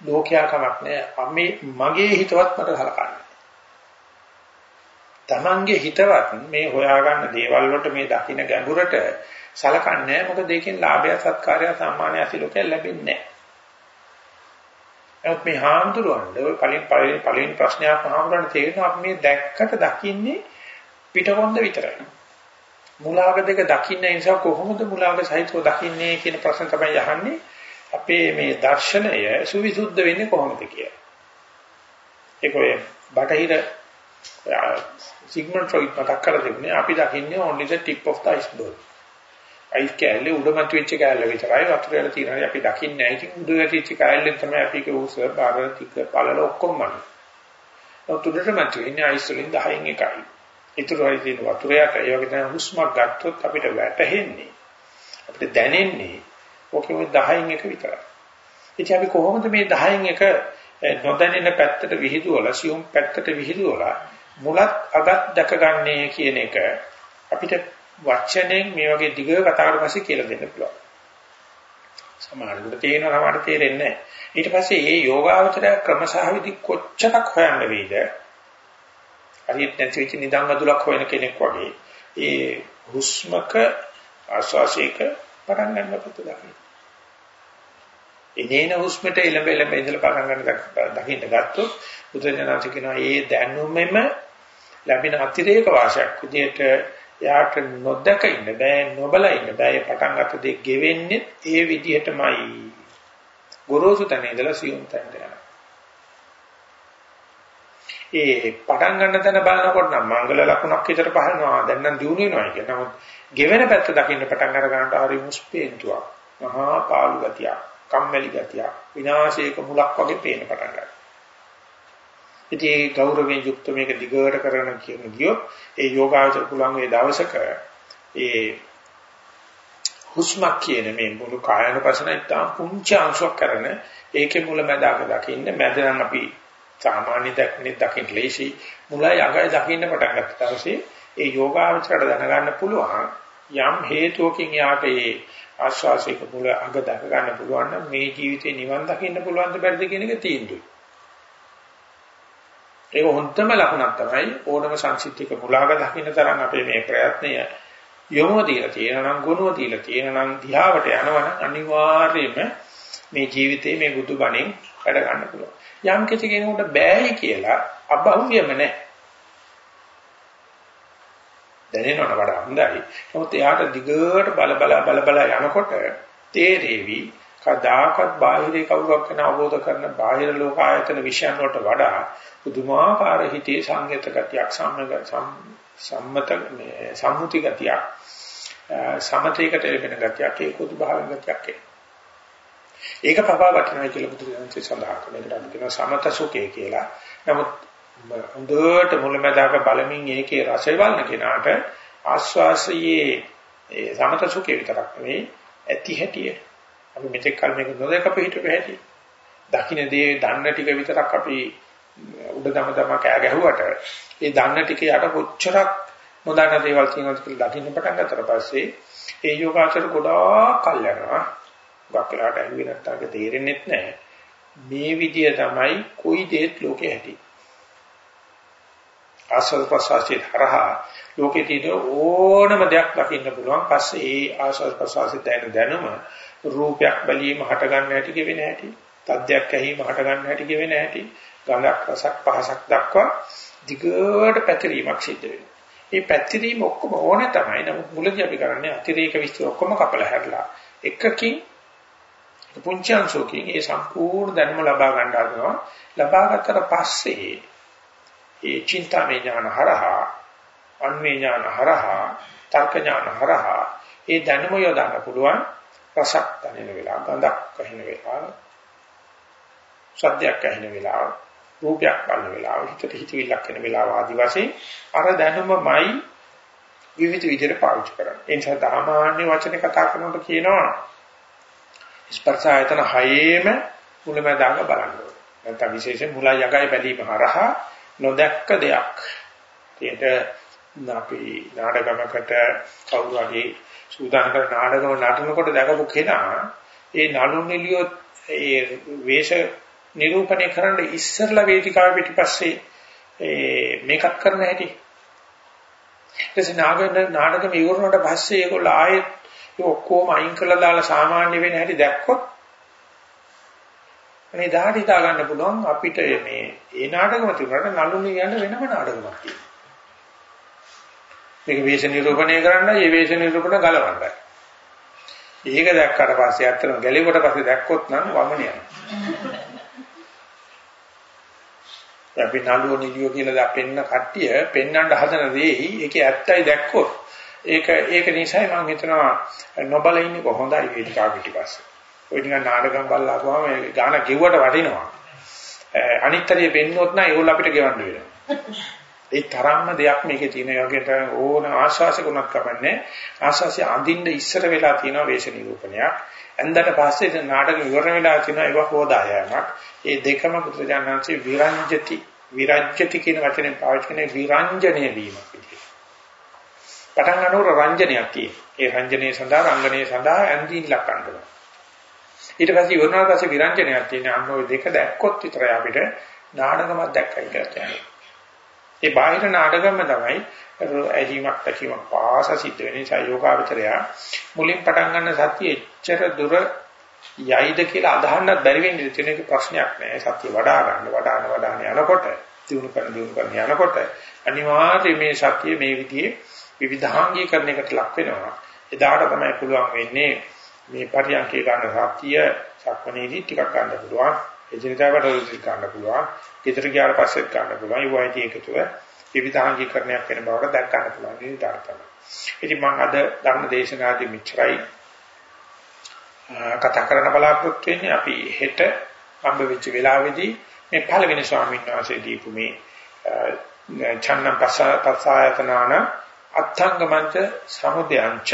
ලෝකයා කමක් නැහැ. මගේ හිතවත් මට සලකන්නේ. Tamange හිතවත් මේ හොයාගන්න දේවල් වලට මේ දකින්න ගැඹුරට සලකන්නේ මොකද දෙකෙන් ලාභය සත්කාරය සම්මානය අසිලෝකයක් ලැබෙන්නේ නැහැ. එහෙත් මේ හාමුදුරුවන්ට ඔය කලින් පළවෙනි පළවෙනි ප්‍රශ්නයක් හාමුදුරන්ට තේරෙනවා අපි මේ දැක්කට දකින්නේ පිටකොන්ද විතරයි. මුලාග දෙක දකින්න නිසා කොහොමද මුලාග සහිතව දකින්නේ කියන ප්‍රශ්න තමයි අහන්නේ. අපේ මේ දර්ශනය සුවිසුද්ධ වෙන්නේ කොහොමද කියලා. ඒක ඔය බටහිර සිග්මන්ඩ් ෆ්‍රොයිඩ් මතක් කරලා තිබුණේ අපි දකින්නේ only the tip of the iceberg. Ice කැලේ උඩමත් වෙච්ච කැලේ විතරයි වතුර වල තියෙනවා අපි දකින්නේ නැහැ. ඉතින් උඩ වැටිච්ච කැලේ තමයි අපි කෝස බාර ටික පළල ඔක්කොම මන්නේ. උඩට මත ඉන්නේ අයිස් වලින් 10න් එකයි. ඊටු හරි තියෙන වතුරයට ඒ වගේ තමයි හුස්මක් ගත්තොත් අපිට වැටහෙන්නේ. අපිට දැනෙන්නේ ඔකේ 10න් එක විතරයි. ඉතින් අපි කොහොමද මේ 10න් එක නොදැනෙන පැත්තට විහිදුවලා සියුම් පැත්තට විහිදුවලා මුලත් අගත් දැකගන්නේ කියන එක අපිට වචනෙන් මේ වගේ දිග කතාවකට පස්සේ කියලා දෙන්න පුළුවන්. සමහරවිට තේරෙනවා සමහරට තේරෙන්නේ නැහැ. ඊට පස්සේ මේ යෝගාවචරය ක්‍රමසහවිදි කොච්චරක් හොයන්න වේද? හරියට නැති වෙච්ච නිදන් වදුලක් හොයන කෙනෙක් වගේ ඒ හුස්මක ආශ්වාසයක පටන් ගන්න පුතු දකින්න. එනේන හුස්මට එළඹ එළඹ ඉඳලා පටන් ගන්න දකින්න ගත්තොත් බුදුරජාණන් කියනවා ඒ දැනුමෙම ලැබෙන අතිරේක වාසයක් විදිහට යාට නොදක ඉන්න බෑ නොබල ඉන්න බෑ. පටන් ගන්න දෙයක් ගෙවෙන්නේ ඒ විදිහටමයි. ගොරෝසු තැන ඉඳලා සියුම් තැනට යනවා. ඒ පටන් ගන්න තැන බලනකොට නම් මංගල ලකුණක් විතර පහළනවා. දැන් නම් දිනු වෙනවා කියන. නමුත් ගෙවෙන පැත්ත දකින්න පටන් අර ගන්නට හරි මුස්පේන්තුවක්. මහා පාළු ගතියක් කම්මැලි ගතියක් විනාශයක මුලක් වගේ පේන පටන් ගන්නවා. ඉතින් ඒ ගෞරවයෙන් යුක්ත මේක දිගට කරන කියන ගියොත් ඒ යෝගාචර පුළුවන් ඒ දවසක ඒ හුස්මක් කියන මේ මුළු කායනපසන ඉතාම පුංචි අංශයක් කරන ඒකේ මුල මැදක දකින්න මැද නම් අපි සාමාන්‍ය දක්නේ දකින්න ලේසි. මුල යගය දකින්න පටන් ගත්ත දවසේ ඒ යෝගාචරයට දැනගන්න පුළුවන් යම් හේතුවකින් යාට ඒ ආශ්වාසයක මුල අග දක ගන්න පුළුවන් නම් මේ ජීවිතේ නිවන් දකින්න පුළුවන් ද බැරිද කියන එක තීන්දුවයි. ඒක හොඳම ලකුණක් තමයි ඕනම සංසිද්ධික මුලාව දකින්න තරම් අපේ මේ ප්‍රයත්නය යොමුව තියලා තියෙනවා නම් ගුණව තියලා තියෙනවා නම් දිහාවට යනවනම් අනිවාර්යයෙන්ම මේ ජීවිතේ මේ බුදුබණෙන් වැඩ ගන්න පුළුවන්. යම් කිසි කෙනෙකුට බෑයි කියලා අබහුවියම නැහැ. දැනෙනවට වඩා හොඳයි. නමුත් එයාට දිගට බල බල බල බල යනකොට තේරෙවි කදාකත් බාහිරේ කවුරක් වෙන අවබෝධ කරන බාහිර ලෝක ආයතන විශ්යන් වලට වඩා පුදුමාකාර හිතේ සංයත ගතියක් සම්මත මේ සම්මුති ගතියක් සමතේකට ලැබෙන ගතියක් ඒකෝදු භාවන ගතියක් ඒක පපා වටිනවා කියලා බුදුරජාණන් සඳහන් කරනවා අපි කියන සමත සුඛය කියලා. නමුත් හොඳට මුලැමැදාක බලමින් ඒකේ රසය බලන කෙනාට ආස්වාසයේ ඒ සමත සුඛය විතරක් නෙවෙයි ඇති හැටියේ අපි මෙතෙක් කල මේක නොදක පිටු පැහැටි. දකින්න දේ දන්න ටික විතරක් අපි උඩ දම දම කෑ ගැහුවට ඒ දන්න ටික යට කොච්චරක් නොදන්න දේවල් තියෙනවද කියලා දකින්න පටන් ගත්තට පස්සේ ඒ යෝගාචර ගොඩාක් කල් යනවා. ගක්ලාට ඇහුවේ නැත්නම් තේරෙන්නේ නැහැ. මේ විදිය තමයි කොයි දෙයක් ලෝකේ ඇති. ආසල් ප්‍රසාසිත හරහා ලෝකේ තියෙන ඕනම දෙයක් දකින්න පුළුවන්. පස්සේ ඒ ආසල් ප්‍රසාසිත දැන දැනුම රූපයක් බැලීම හට ගන්න හැටි කියවෙන හැටි, තද්දයක් ඇහිම හට ගන්න හැටි කියවෙන හැටි, ගඳක් රසක් පහසක් දක්වා දිගට පැතිරීමක් සිද්ධ වෙනවා. මේ පැතිරීම ඔක්කොම ඕනේ තමයි. නමුත් මුලදී අපි කරන්නේ අතිරේක විස්තර ඔක්කොම කපලා හැරලා එකකින් පුංචි අංශෝකින් ඒ සම්පූර්ණ ධර්ම ලබා ගන්න හදනවා. ලබා ගත්තට පස්සේ ඒ චින්තාමය ඥාන හරහා, අන්වේ ඥාන හරහා, තර්ක ඥාන හරහා ඒ ධර්ම යොදන්න පුළුවන්. රසක් දැනෙන වෙලාව, ගඳක් ඇහෙන වෙලාව, සද්දයක් ඇහෙන වෙලාව, රූපයක් බලන වෙලාව හිතට හිතවිල්ලක් වෙන වෙලාව ආදි වශයෙන් අර දැනුමමයි විවිධ විදිහට පාවිච්චි කරන්නේ. ඒ නිසා සාමාන්‍ය වචනේ කතා කරනකොට කියනවා ස්පර්ශ ආයතන හයේම මුලමදාග බලන්න ඕනේ. නැත්නම් විශේෂයෙන් මුල යගයි බැලීම හරහා නොදැක්ක දෙයක්. ඒකට අපි නාටකමකට කවුරු හරි සූදානම් කර නාටකම නටනකොට දැකපු කෙනා ඒ නළු නිලියොත් ඒ වේශ නිරූපණය කරන්න ඉස්සරලා වේදිකාව පිටිපස්සේ ඒ මේකප් කරන හැටි. ඊටසේ නාගන නාටකම ඉවරනට පස්සේ ඒගොල්ලෝ ආයෙත් ඔක්කොම අයින් කරලා දාලා සාමාන්‍ය වෙන හැටි දැක්කොත් මේ දාට හිතා ගන්න පුළුවන් අපිට මේ ඒ නාටකම තිබුණාට නළු නිලියන්න වෙනම නාටකමක් තියෙනවා. මේක වේශ නිරූපණය කරන්නයි ඒ වේශ නිරූපණ ගලවන්නයි. ඒක දැක්කට පස්සේ අත්‍තරම ගැලෙවට පස්සේ දැක්කොත් නම් වමන යනවා. අපි නළුව නිලියෝ කියලා දැපෙන්න කට්ටිය පෙන්වන්න හදන දෙයි ඒකේ ඇත්තයි දැක්කොත් ඒක ඒක නිසායි මම හිතනවා නොබල ඉන්නේ කොහොඳයි වේදිකාව පිටිපස්සේ. ඔය නිකන් නාටකම් බලලා ආවම ගාන ගෙව්වට වටිනවා. අනිත්තරිය පෙන්නොත් නම් ඒගොල්ලෝ අපිට ගෙවන්න වෙනවා. ඒ තරම්ම දෙයක් මේකේ තියෙන යෝගයට ඕන ආශාසකුණක් කපන්නේ ආශාසිය අඳින්න ඉස්සර වෙලා තියෙන වේශ නිරූපණයක්. ඇන්දට පස්සේ නාටක ඉවර වෙලා තියෙන ඒක හොදායමක් ඒ දෙකම පුත්‍රජානන්සේ විරංජති විරජ්‍යති කියන වචනේ පාවිච්චි කරන්නේ විරංජනය වීමක් විදියට පටන් ගන්නකොට රංජනයක් තියෙන ඒ රංජනයේ සඳහා රංගනයේ සඳහා ඇන්දීන් ලක්වනවා ඊට පස්සේ ඉවරනාට පස්සේ විරංජනයක් තියෙන අන්න ওই දෙක දැක්කොත් විතරයි අපිට නාටකමක් දැක්කයි කියලා කියන්නේ. ඒ බාහිර නාටකම තමයි ඇහිමක් තැකීමක් පාස සිද්ධ වෙන නිසා යෝගාවචරය මුලින් පටන් ගන්න සතිය එච්චර දුර යයිද කියලා අදහන්නත් බැරි වෙන්නේ තියෙන එක ප්‍රශ්නයක් නෑ. සතිය වඩා ගන්න වඩාන වඩාන යනකොට දිනු කරන දිනු කරන යනකොට අනිවාර්යයෙන් මේ සතිය මේ විදිහේ විවිධාංගීකරණයකට ලක් වෙනවා. එදාට තමයි පුළුවන් වෙන්නේ මේ පරියන්කේ ගන්න සතිය සක්මණේදී ටිකක් ගන්න පුළුවන්. එදිනදා වැඩවලදී ගන්න පුළුවන්. ගෙදර ගියාට පස්සෙත් ගන්න පුළුවන්. ඒ වයිටි එකතුව විවිධාංගීකරණයක් වෙන බවට දැක් ගන්න පුළුවන් නිදාර්ථන. ඉතින් මම අද ධර්ම දේශනාදී මිච්චරයි කතා කරන්න බලාපොරොත්තු වෙන්නේ අපි හෙට හම්බ වෙච්ච වෙලාවේදී මේ පළවෙනි ස්වාමීන් වහන්සේ දීපු මේ ඡන්නම් පස්සායතනාන අත්ංගමංච සමුදයංච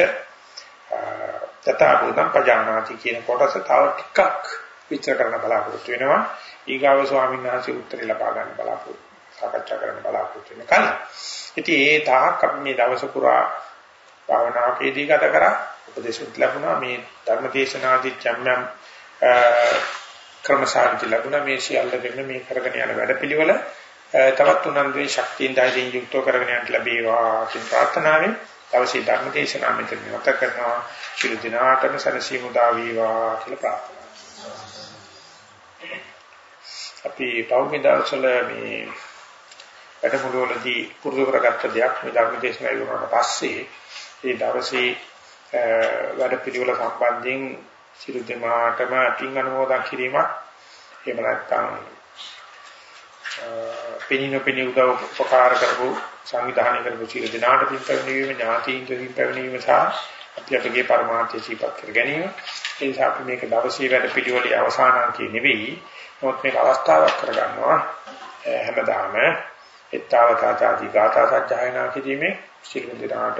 තථාගතං පජානාති කියන කොටස තව ටිකක් විචාර කරන්න බලාපොරොත්තු වෙනවා. ඊගාව ස්වාමීන් වහන්සේ උත්තරේ ලබා ගන්න බලාපොරොත්තු සාකච්ඡා කරන්න බලාපොරොත්තු වෙන කලින්. ඉතින් ඒ තාක් අපි මේ දවස පුරා භාවනාවකදී ගත කරා උපදේශුත් ලැබුණා මේ ධර්මදේශනාදී චම්යම් ක්‍රමසාරති ලැබුණා මේ සියල්ල දෙන්න මේ කරගෙන යන වැඩපිළිවෙල තවත් උනන්දුවේ ශක්තියෙන් ධෛර්යයෙන් යුක්තව කරගෙන යන්න ලැබේවා කියන ප්‍රාර්ථනාවෙන් දවසේ ධර්මදේශනා මෙතන නැවත කරනවා. ශිරු දිනාටම සනසීමුදා වේවා කියලා ප්‍රාර්ථනා අපි පෞද්ගලික දවසල මේ වැඩමුළු වලදී පුරුදු කරගත්ත දෙයක් මේ ධර්ම දේශනා ඉවරනට පස්සේ ඒ දවසේ වැඩ පිළිවෙල සම්බන්ධයෙන් සියලු දෙනාටම පින් අනුමෝදන් කිරීමක්. එහෙම නැත්නම් පිනිනු පිනි උදව් උපකාර කරපු සංවිධානය කරපු සියලු දෙනාට පින් පැමිණීම ඥාතීන්ට පින් පැමිණීම සහ අපි අපගේ පරමාර්ථය සිහිපත් කර ගැනීම. ඒ නිසා අපි මේක දවසේ වැඩ පිළිවෙලේ අවසාන අංකේ නෙවෙයි. නමුත් මේක අවස්ථාවක් කරගන්නවා. හැමදාම ettavataati gata sajjayana කිරීමේ සිල්ම දිනාට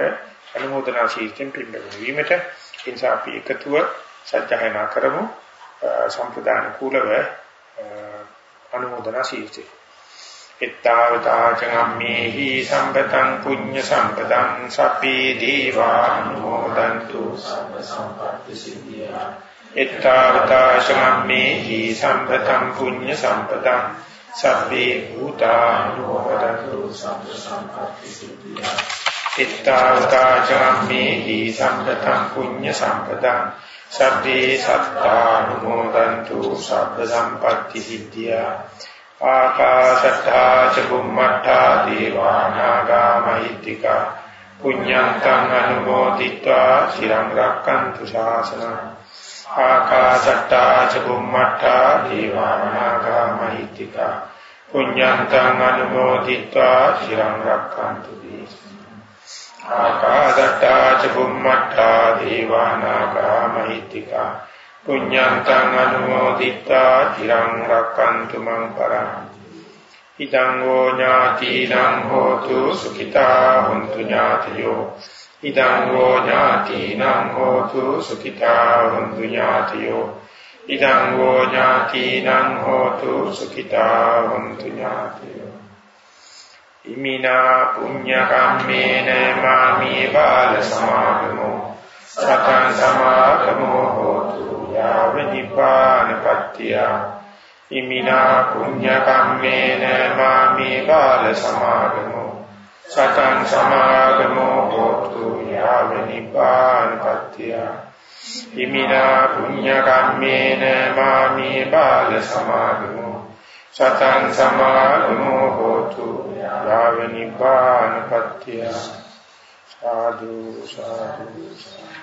අනුමೋದනා ශීර්ෂයෙන් පිළිබඳ වීමට ඒ නිසා අපි එකතුව සජ්ජායනා කරමු. සම්ප්‍රදාන කුලව අනුමೋದනා ශීර්ෂය ettavataචගම්මේහි සම්පතං පුඤ්ඤ සම්පතං සබ්බේ දීවානුමෝදන්තු සම්ප සම්පත්ති සිද්ධියා. එත්තාවතාශමම්මේහි සම්පතං පුඤ්ඤ සම්පතං සබ්බේ භූතානුමෝදතු සම්ප සම්පatti සිද්ධා එත්තාවතාචමම්මේහි සම්පතං පුඤ්ඤ සම්පතං සබ්බේ සත්තානුමෝදන්තු සබ්බ සම්පatti සිද්ධා ආකාශත්තා ච බුම්මත්තා දේවානාගා මහිත්‍තිකා පුඤ්ඤං තං අනුමෝදිත්වා. සිරං රක්칸තු ශාසනං ආකාසට්ටා චුම්මට්ටා දීවානාගා මහිත්‍තිකා පුඤ්ඤන්තං අනුමෝදිත්වා චිරං රක්ඛන්තු දේශනං ආකාසට්ටා චුම්මට්ටා දීවානාගා මහිත්‍තිකා පුඤ්ඤන්තං අනුමෝදිත්වා චිරං රක්ඛන්තු මං පරං ඉදං ෝ ඥාතිනං හෝතු සුඛිතා හුන්තු ඥාතියෝ ඉදං වූ ඥාතිනං හෝතු සුඛිතා හොන්තු ඥාතියෝ ඉදං වූ ඥාතිනං හෝතු සුඛිතා හොන්තු ඥාතියෝ ඉමිනා පුඤ්ඤ කම්මේන මාමේ බාල සමාගමෝ සතං සමාගමෝ හෝතු යාව නිපාන පත්‍තිය ඉමිනා පුඤ්ඤ කම්මේන මාමේ බාල සමාගමෝ සතං සමාගමෝ හෝතු යාව නිපාන පත්‍තිය ඉමිනා පුඤ්ඤ කම්මේන මාමේ බාල සමාගමෝ. සතං සමාගමෝ හෝතු යාව නිපාන පත්‍තිය සාදු සාදු සාදු.